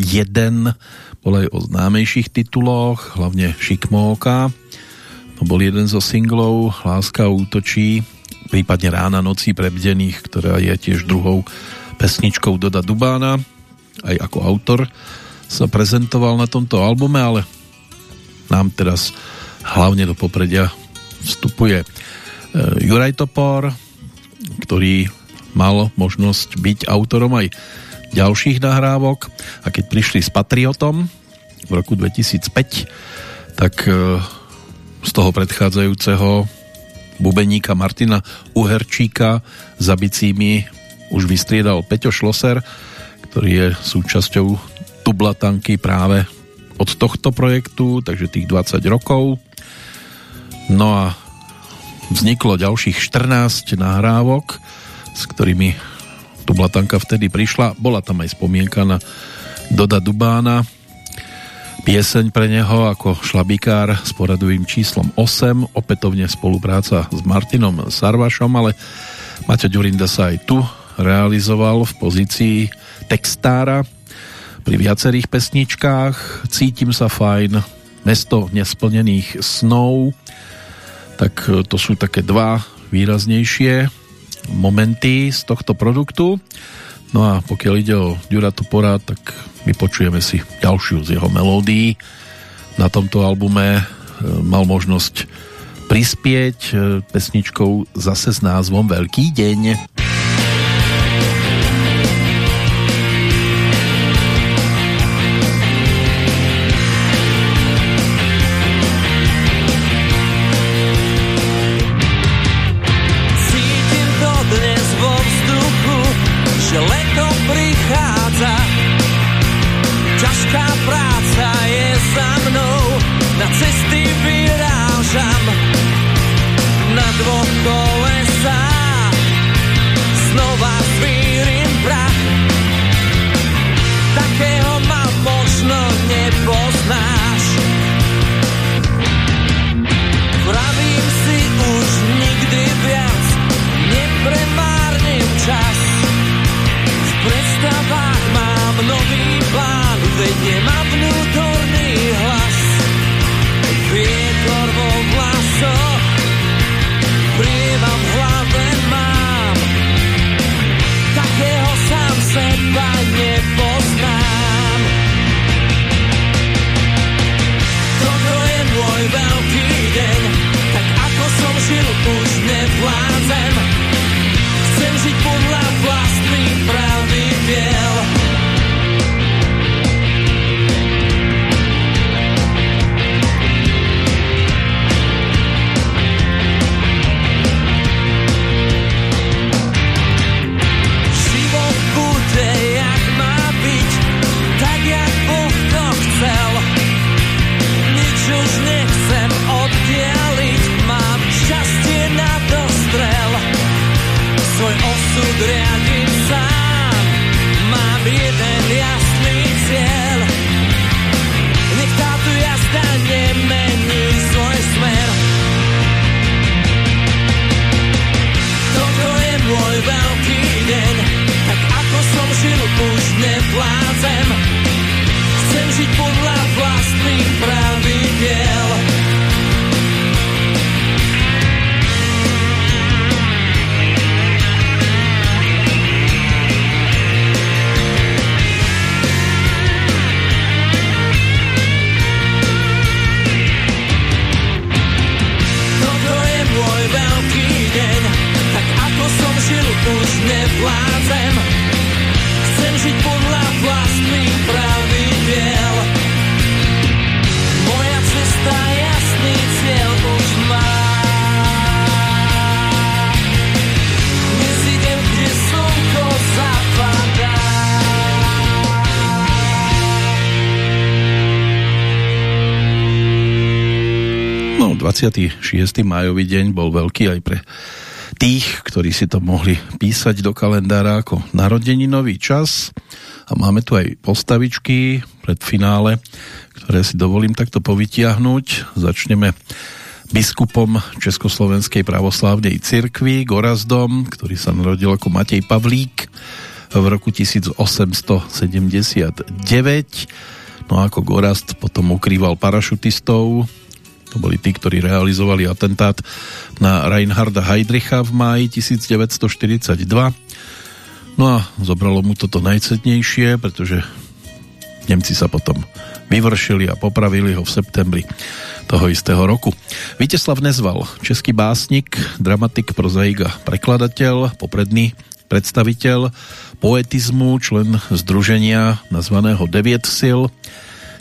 bol aj o známejších tituloch, hlavne Šikmóka. To bol jeden zo singlov Láska útočí, prípadne Rána nocí prebdených, ktorá je tiež druhou pesničkou Doda Dubána. Aj ako autor sa prezentoval na tomto albume, ale nám teraz hlavne do popredia vstupuje Eh, Juraj Topor, ktorý mal možnosť byť autorom aj ďalších nahrávok a keď prišli s Patriotom v roku 2005, tak eh, z toho predchádzajúceho bubeníka Martina Uherčíka za bicími už vystriedal Peťo Šloser, ktorý je súčasťou Tublatanky práve od tohto projektu, takže tých 20 rokov. No a vzniklo ďalších 14 nahrávok, s ktorými tu Blatanka vtedy prišla. Bola tam aj spomienka na Doda Dubána, pieseň pre neho ako šlabikár s poradovým číslom 8, opätovne spolupráca s Martinom Sarvašom, ale Maťo Ďurinda sa aj tu realizoval v pozícii textára pri viacerých pesničkách. Cítim sa fajn, Mesto nesplnených snov, tak e, to sú také dva výraznejšie momenty z tohto produktu. No a pokiaľ ide o Ďura Topora, tak my počujeme si ďalšiu z jeho melódií. Na tomto albume e, mal možnosť prispieť e, pesničkou zase s názvom Veľký deň. No, 26. majový deň bol veľký aj pre tých, ktorí si to mohli písať do kalendára ako narodeninový čas. A máme tu aj postavičky pred finále, ktoré si dovolím takto povytiahnuť. Začneme biskupom Československej pravoslávnej cirkvi Gorazdom, ktorý sa narodil ako Matej Pavlík v roku 1879. No a ako Gorast potom ukrýval parašutistov, to boli tí, ktorí realizovali atentát na Reinharda Heydricha v máji 1942. No a zobralo mu toto najcetnejšie, pretože Nemci sa potom vyvršili a popravili ho v septembri toho istého roku. Víteslav Nezval, český básnik, dramatik, prozaik a prekladateľ, popredný predstaviteľ poetizmu, člen združenia nazvaného 9 sil.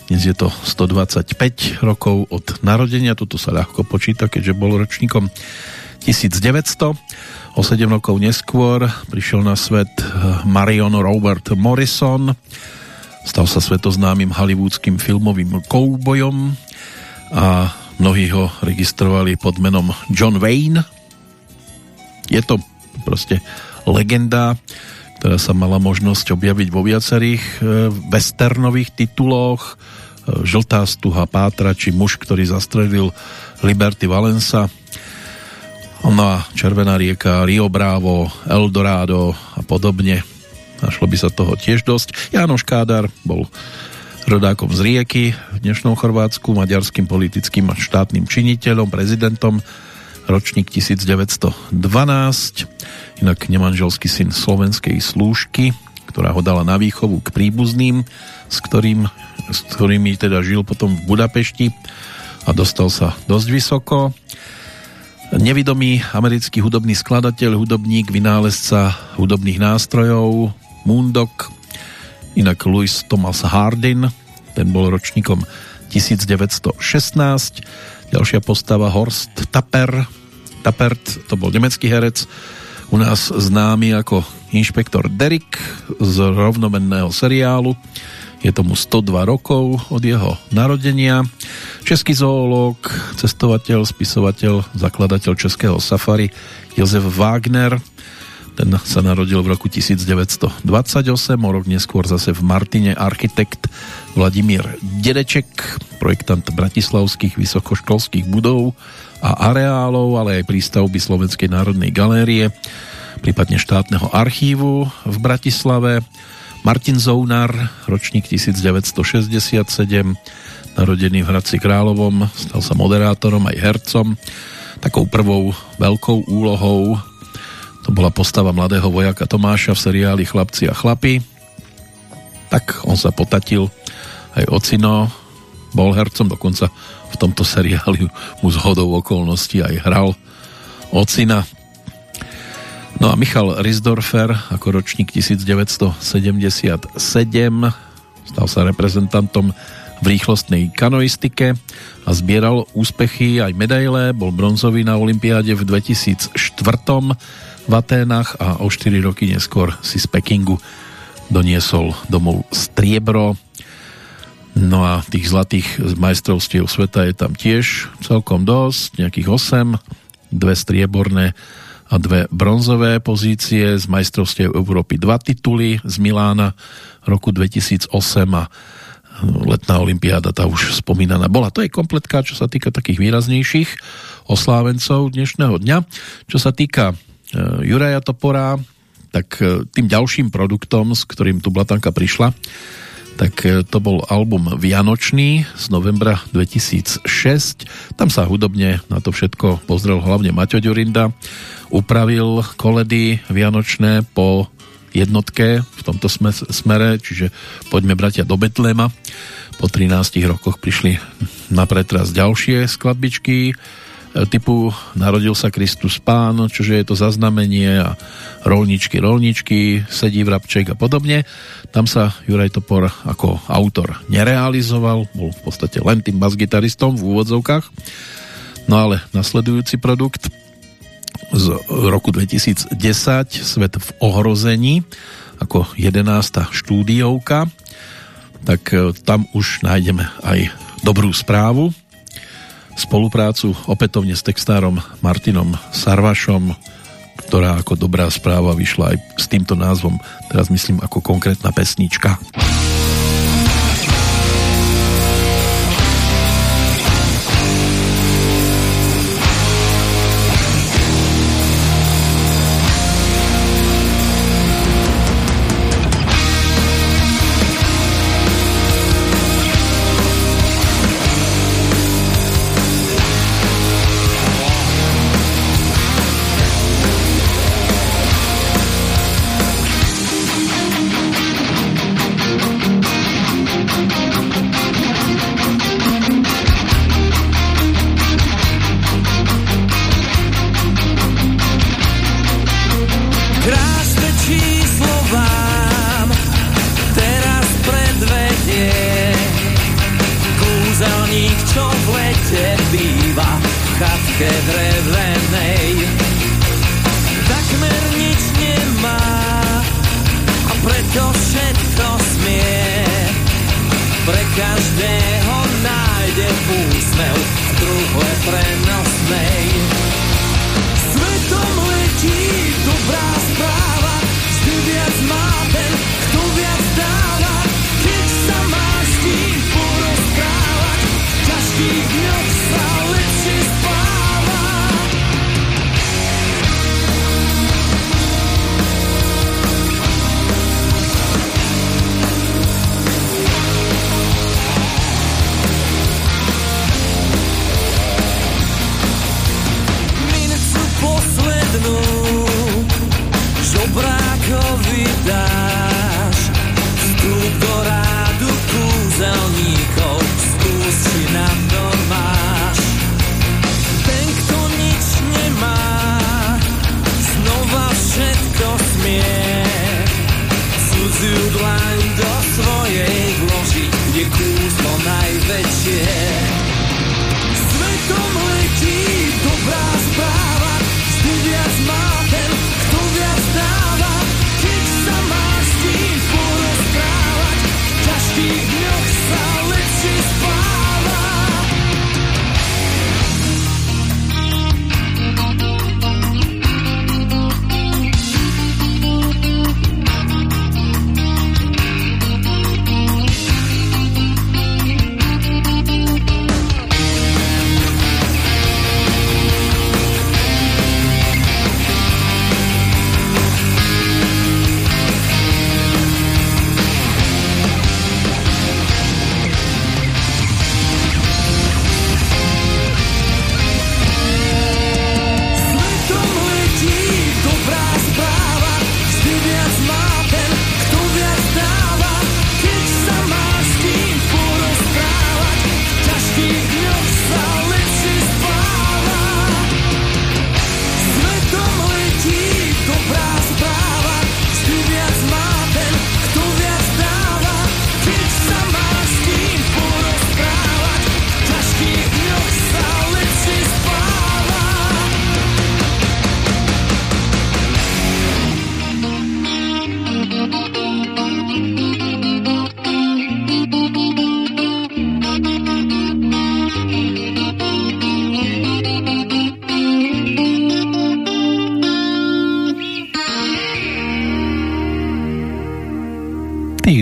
Dnes je to 125 rokov od narodenia, toto sa ľahko počíta, keďže bol ročníkom 1900. O 7 rokov neskôr prišiel na svet eh, Marion Robert Morrison, Stal sa svetoznámym hollywoodským filmovým koubojom a mnohí ho registrovali pod menom John Wayne. Je to proste legenda, ktorá sa mala možnosť objaviť vo viacerých e, westernových tituloch. E, Žltá stuha Pátra či muž, ktorý zastrelil Liberty Valensa. No a Červená rieka, Rio Bravo, Eldorado a podobne Našlo by sa toho tiež dosť. Jánoš Kádar bol rodákom z Rieky v dnešnom Chorvátsku, maďarským politickým a štátnym činiteľom, prezidentom, ročník 1912, inak nemanželský syn slovenskej slúžky, ktorá ho dala na výchovu k príbuzným, s, ktorým, s ktorými teda žil potom v Budapešti a dostal sa dosť vysoko. Nevidomý americký hudobný skladateľ, hudobník, vynálezca hudobných nástrojov, Moondog, inak Louis Thomas Hardin, ten bol ročníkom 1916, ďalšia postava Horst Tapper, Tappert, to bol nemecký herec, u nás známy ako inšpektor Derek z rovnomenného seriálu. Je tomu 102 rokov od jeho narodenia. Český zoológ, cestovateľ, spisovateľ, zakladateľ Českého safari Jozef Wagner, ten sa narodil v roku 1928, o rok neskôr zase v Martine architekt Vladimír Dedeček, projektant bratislavských vysokoškolských budov a areálov, ale aj prístavby Slovenskej národnej galérie, prípadne štátneho archívu v Bratislave. Martin Zounar, ročník 1967, narodený v Hradci Královom, stal sa moderátorom aj hercom. Takou prvou veľkou úlohou to bola postava mladého vojaka Tomáša v seriáli Chlapci a chlapi. Tak on sa potatil aj ocino, bol hercom, dokonca v tomto seriáli mu z hodou okolností aj hral ocina. No a Michal Risdorfer ako ročník 1977 stal sa reprezentantom v rýchlostnej kanoistike a zbieral úspechy aj medaile, bol bronzový na Olympiáde v 2004 v Aténach a o 4 roky neskôr si z Pekingu doniesol domov striebro. No a tých zlatých majstrovstiev sveta je tam tiež celkom dosť, nejakých 8, dve strieborné a dve bronzové pozície z majstrovstiev Európy, dva tituly z Milána roku 2008 a letná olimpiáda, tá už spomínaná bola. To je kompletka, čo sa týka takých výraznejších oslávencov dnešného dňa. Čo sa týka Eh, Juraja Topora, tak eh, tým ďalším produktom, s ktorým tu Blatanka prišla, tak eh, to bol album Vianočný z novembra 2006. Tam sa hudobne na to všetko pozrel hlavne Maťo Ďurinda. Upravil koledy Vianočné po jednotke v tomto smere, čiže poďme bratia do Betlema. Po 13 rokoch prišli na pretras ďalšie skladbičky E, typu Narodil sa Kristus Pán, čože je to zaznamenie a rolničky, rolničky, sedí vrabček a podobne. Tam sa Juraj Topor ako autor nerealizoval, bol v podstate len tým basgitaristom v úvodzovkách. No ale nasledujúci produkt z roku 2010 Svet v ohrození ako 11. štúdiovka tak e, tam už nájdeme aj dobrú správu spoluprácu opätovne s textárom Martinom Sarvašom, ktorá ako dobrá správa vyšla aj s týmto názvom, teraz myslím ako konkrétna pesnička.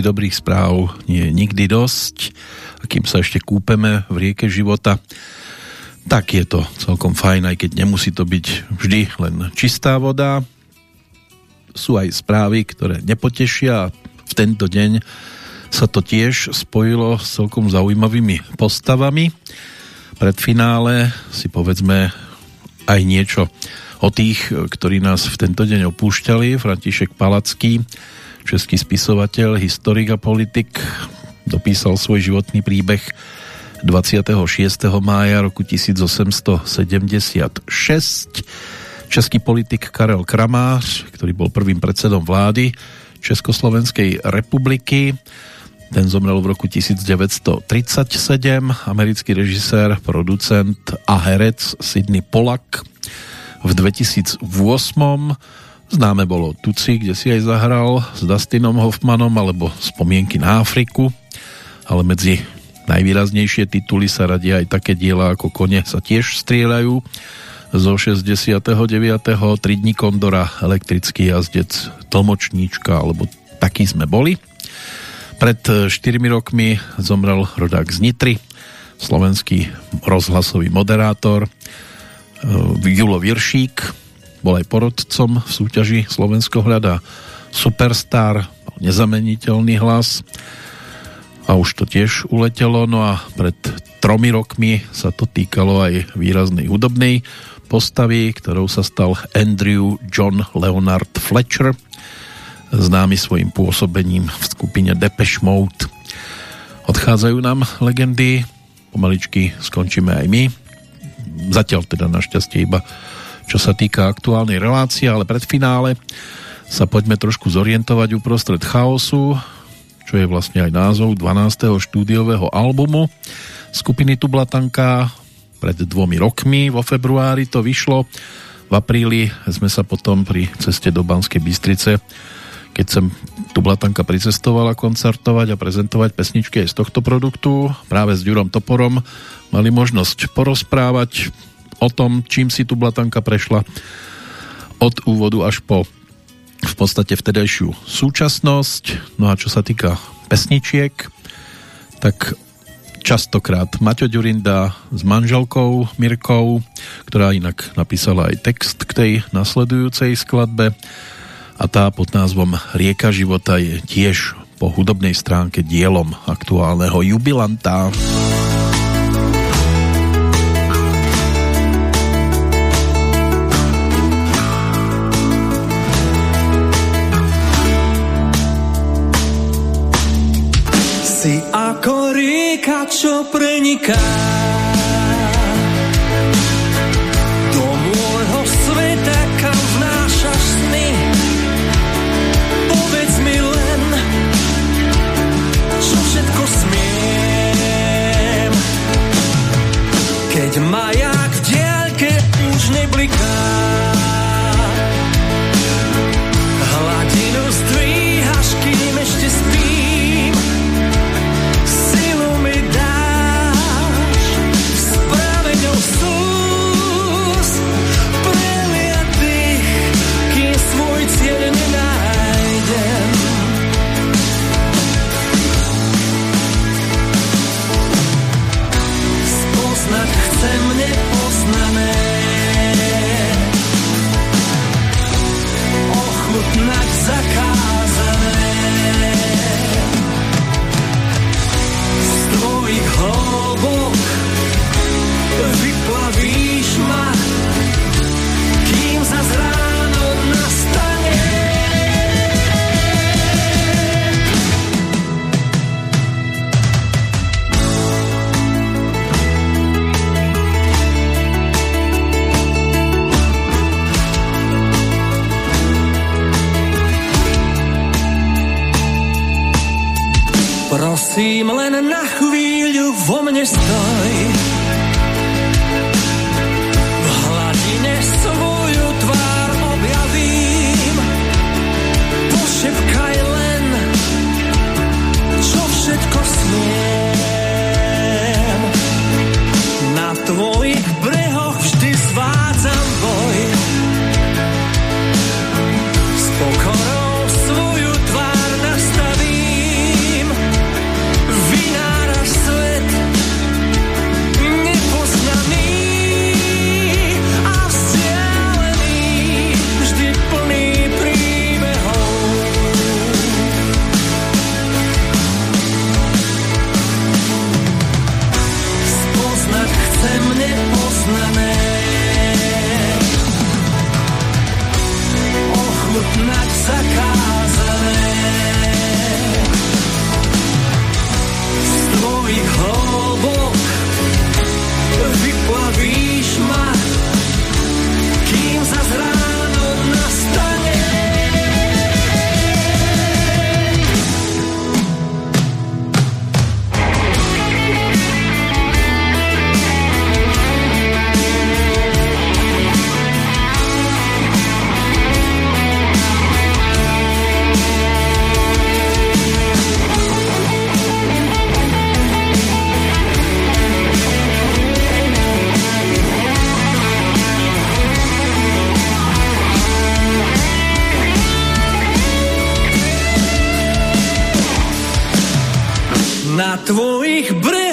Dobrých správ nie je nikdy dosť. A kým sa ešte kúpeme v rieke života, tak je to celkom fajn, aj keď nemusí to byť vždy len čistá voda. Sú aj správy, ktoré nepotešia v tento deň sa to tiež spojilo s celkom zaujímavými postavami. Pred finále si povedzme aj niečo o tých, ktorí nás v tento deň opúšťali. František Palacký, český spisovateľ, historik a politik, dopísal svoj životný príbeh 26. mája roku 1876. Český politik Karel Kramář, ktorý bol prvým predsedom vlády Československej republiky, ten zomrel v roku 1937. Americký režisér, producent a herec Sidney Polak v 2008. Známe bolo Tuci, kde si aj zahral s Dustinom Hoffmanom alebo Spomienky na Afriku, ale medzi najvýraznejšie tituly sa radia aj také diela ako Kone sa tiež strieľajú zo 69. 3 dní Kondora, Elektrický jazdec, Tlmočníčka alebo Taký sme boli. Pred 4 rokmi zomrel rodák z Nitry, slovenský rozhlasový moderátor Julo Viršík, bol aj porodcom v súťaži Slovensko hľadá Superstar, nezameniteľný hlas a už to tiež uletelo, no a pred tromi rokmi sa to týkalo aj výraznej hudobnej postavy, ktorou sa stal Andrew John Leonard Fletcher, známy svojim pôsobením v skupine Depeche Mode. Odchádzajú nám legendy, pomaličky skončíme aj my. Zatiaľ teda našťastie iba čo sa týka aktuálnej relácie, ale pred finále sa poďme trošku zorientovať uprostred chaosu, čo je vlastne aj názov 12. štúdiového albumu skupiny Tublatanka. pred dvomi rokmi. Vo februári to vyšlo. V apríli sme sa potom pri ceste do Banskej Bystrice keď sem tu Blatanka pricestovala koncertovať a prezentovať pesničky aj z tohto produktu. Práve s Ďurom Toporom mali možnosť porozprávať o tom, čím si tu Blatanka prešla od úvodu až po v podstate vtedajšiu súčasnosť. No a čo sa týka pesničiek, tak častokrát Maťo Ďurinda s manželkou Mirkou, ktorá inak napísala aj text k tej nasledujúcej skladbe a tá pod názvom Rieka života je tiež po hudobnej stránke dielom aktuálneho jubilanta. Si čo preniká len na chvíľu vo mne stoj. za tvojich breh.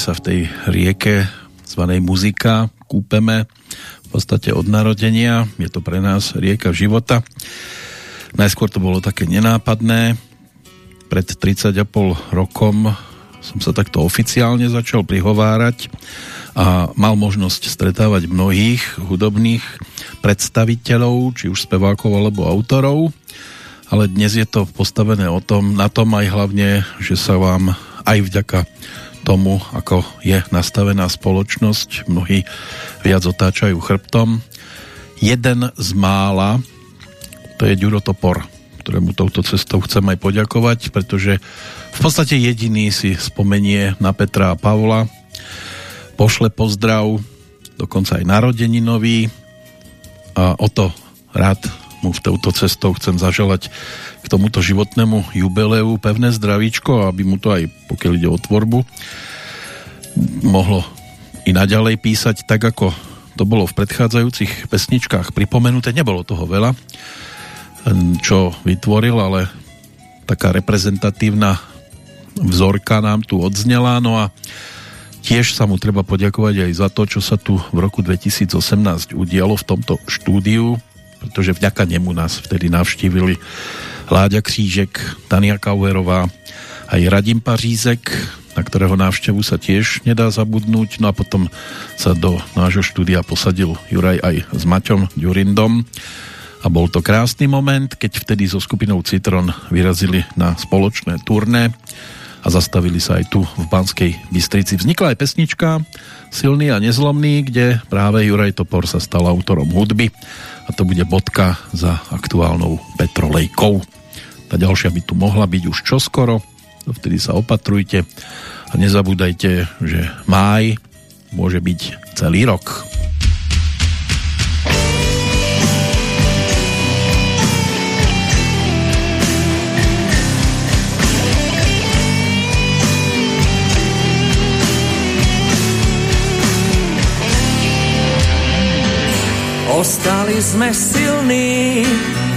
Sa v tej rieke zvanej muzika kúpeme v podstate od narodenia. Je to pre nás rieka života. Najskôr to bolo také nenápadné. Pred 30,5 rokom som sa takto oficiálne začal prihovárať a mal možnosť stretávať mnohých hudobných predstaviteľov, či už spevákov alebo autorov, ale dnes je to postavené o tom, na tom aj hlavne, že sa vám aj vďaka tomu, ako je nastavená spoločnosť, mnohí viac otáčajú chrbtom. Jeden z mála, to je Ďuro Topor, ktorému touto cestou chcem aj poďakovať, pretože v podstate jediný si spomenie na Petra a Pavla, pošle pozdrav, dokonca aj narodeninový a o to rád mu v touto cestou chcem zaželať tomuto životnému jubileu pevné zdravíčko, aby mu to aj pokiaľ ide o tvorbu mohlo i naďalej písať tak, ako to bolo v predchádzajúcich pesničkách pripomenuté. Nebolo toho veľa, čo vytvoril, ale taká reprezentatívna vzorka nám tu odznela. No a tiež sa mu treba poďakovať aj za to, čo sa tu v roku 2018 udialo v tomto štúdiu, pretože vďaka nemu nás vtedy navštívili Láďa Křížek, Tania Kauerová, aj Radim Pařízek, na ktorého návštevu sa tiež nedá zabudnúť. No a potom sa do nášho štúdia posadil Juraj aj s Maťom Ďurindom. A bol to krásny moment, keď vtedy so skupinou Citron vyrazili na spoločné turné a zastavili sa aj tu v Banskej Bystrici. Vznikla aj pesnička Silný a nezlomný, kde práve Juraj Topor sa stal autorom hudby a to bude bodka za aktuálnou Petrolejkou. Tá ďalšia by tu mohla byť už čoskoro, vtedy sa opatrujte a nezabúdajte, že máj môže byť celý rok. Ostali sme silní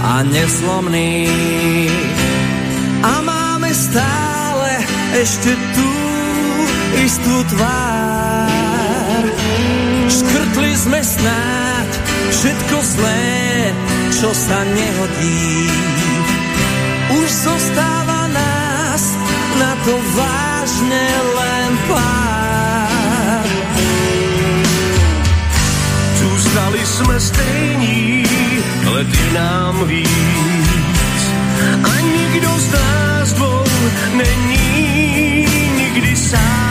a neslomní a máme stále ešte tú istú tvár. Škrtli sme snáď všetko zlé, čo sa nehodí. Už zostáva nás na to vážne len pár. Zůstali jsme stejní, lety nám víc. A nikdo z nás dvou není nikdy sám.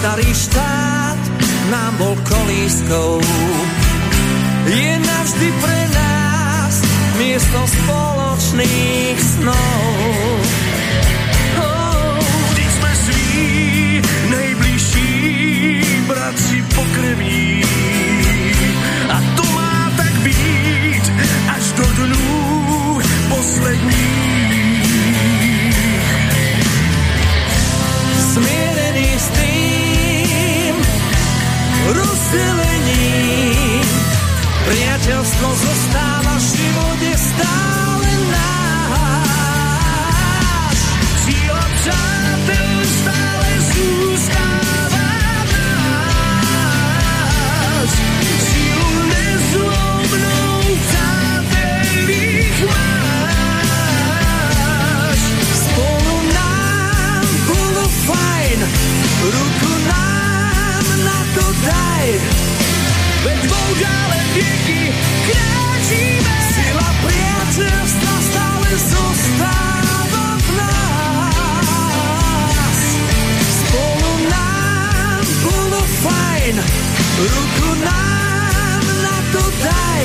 Starý štát nám bol kolískou. Je navždy pre nás miesto spoločných snov. Vždyť sme sví, nejbližší bratři pokrví. A to má tak být až do dnů posledních. Rozdelením priateľstvo zostáva, život je stále náš. Síla přátel stále zůstává nás. Sílu nezlomnou přátelích máš. Spolu nám bolo fajn, Ve dvou dále vieky kráčíme Sila fajn. Ruku nám na to daj.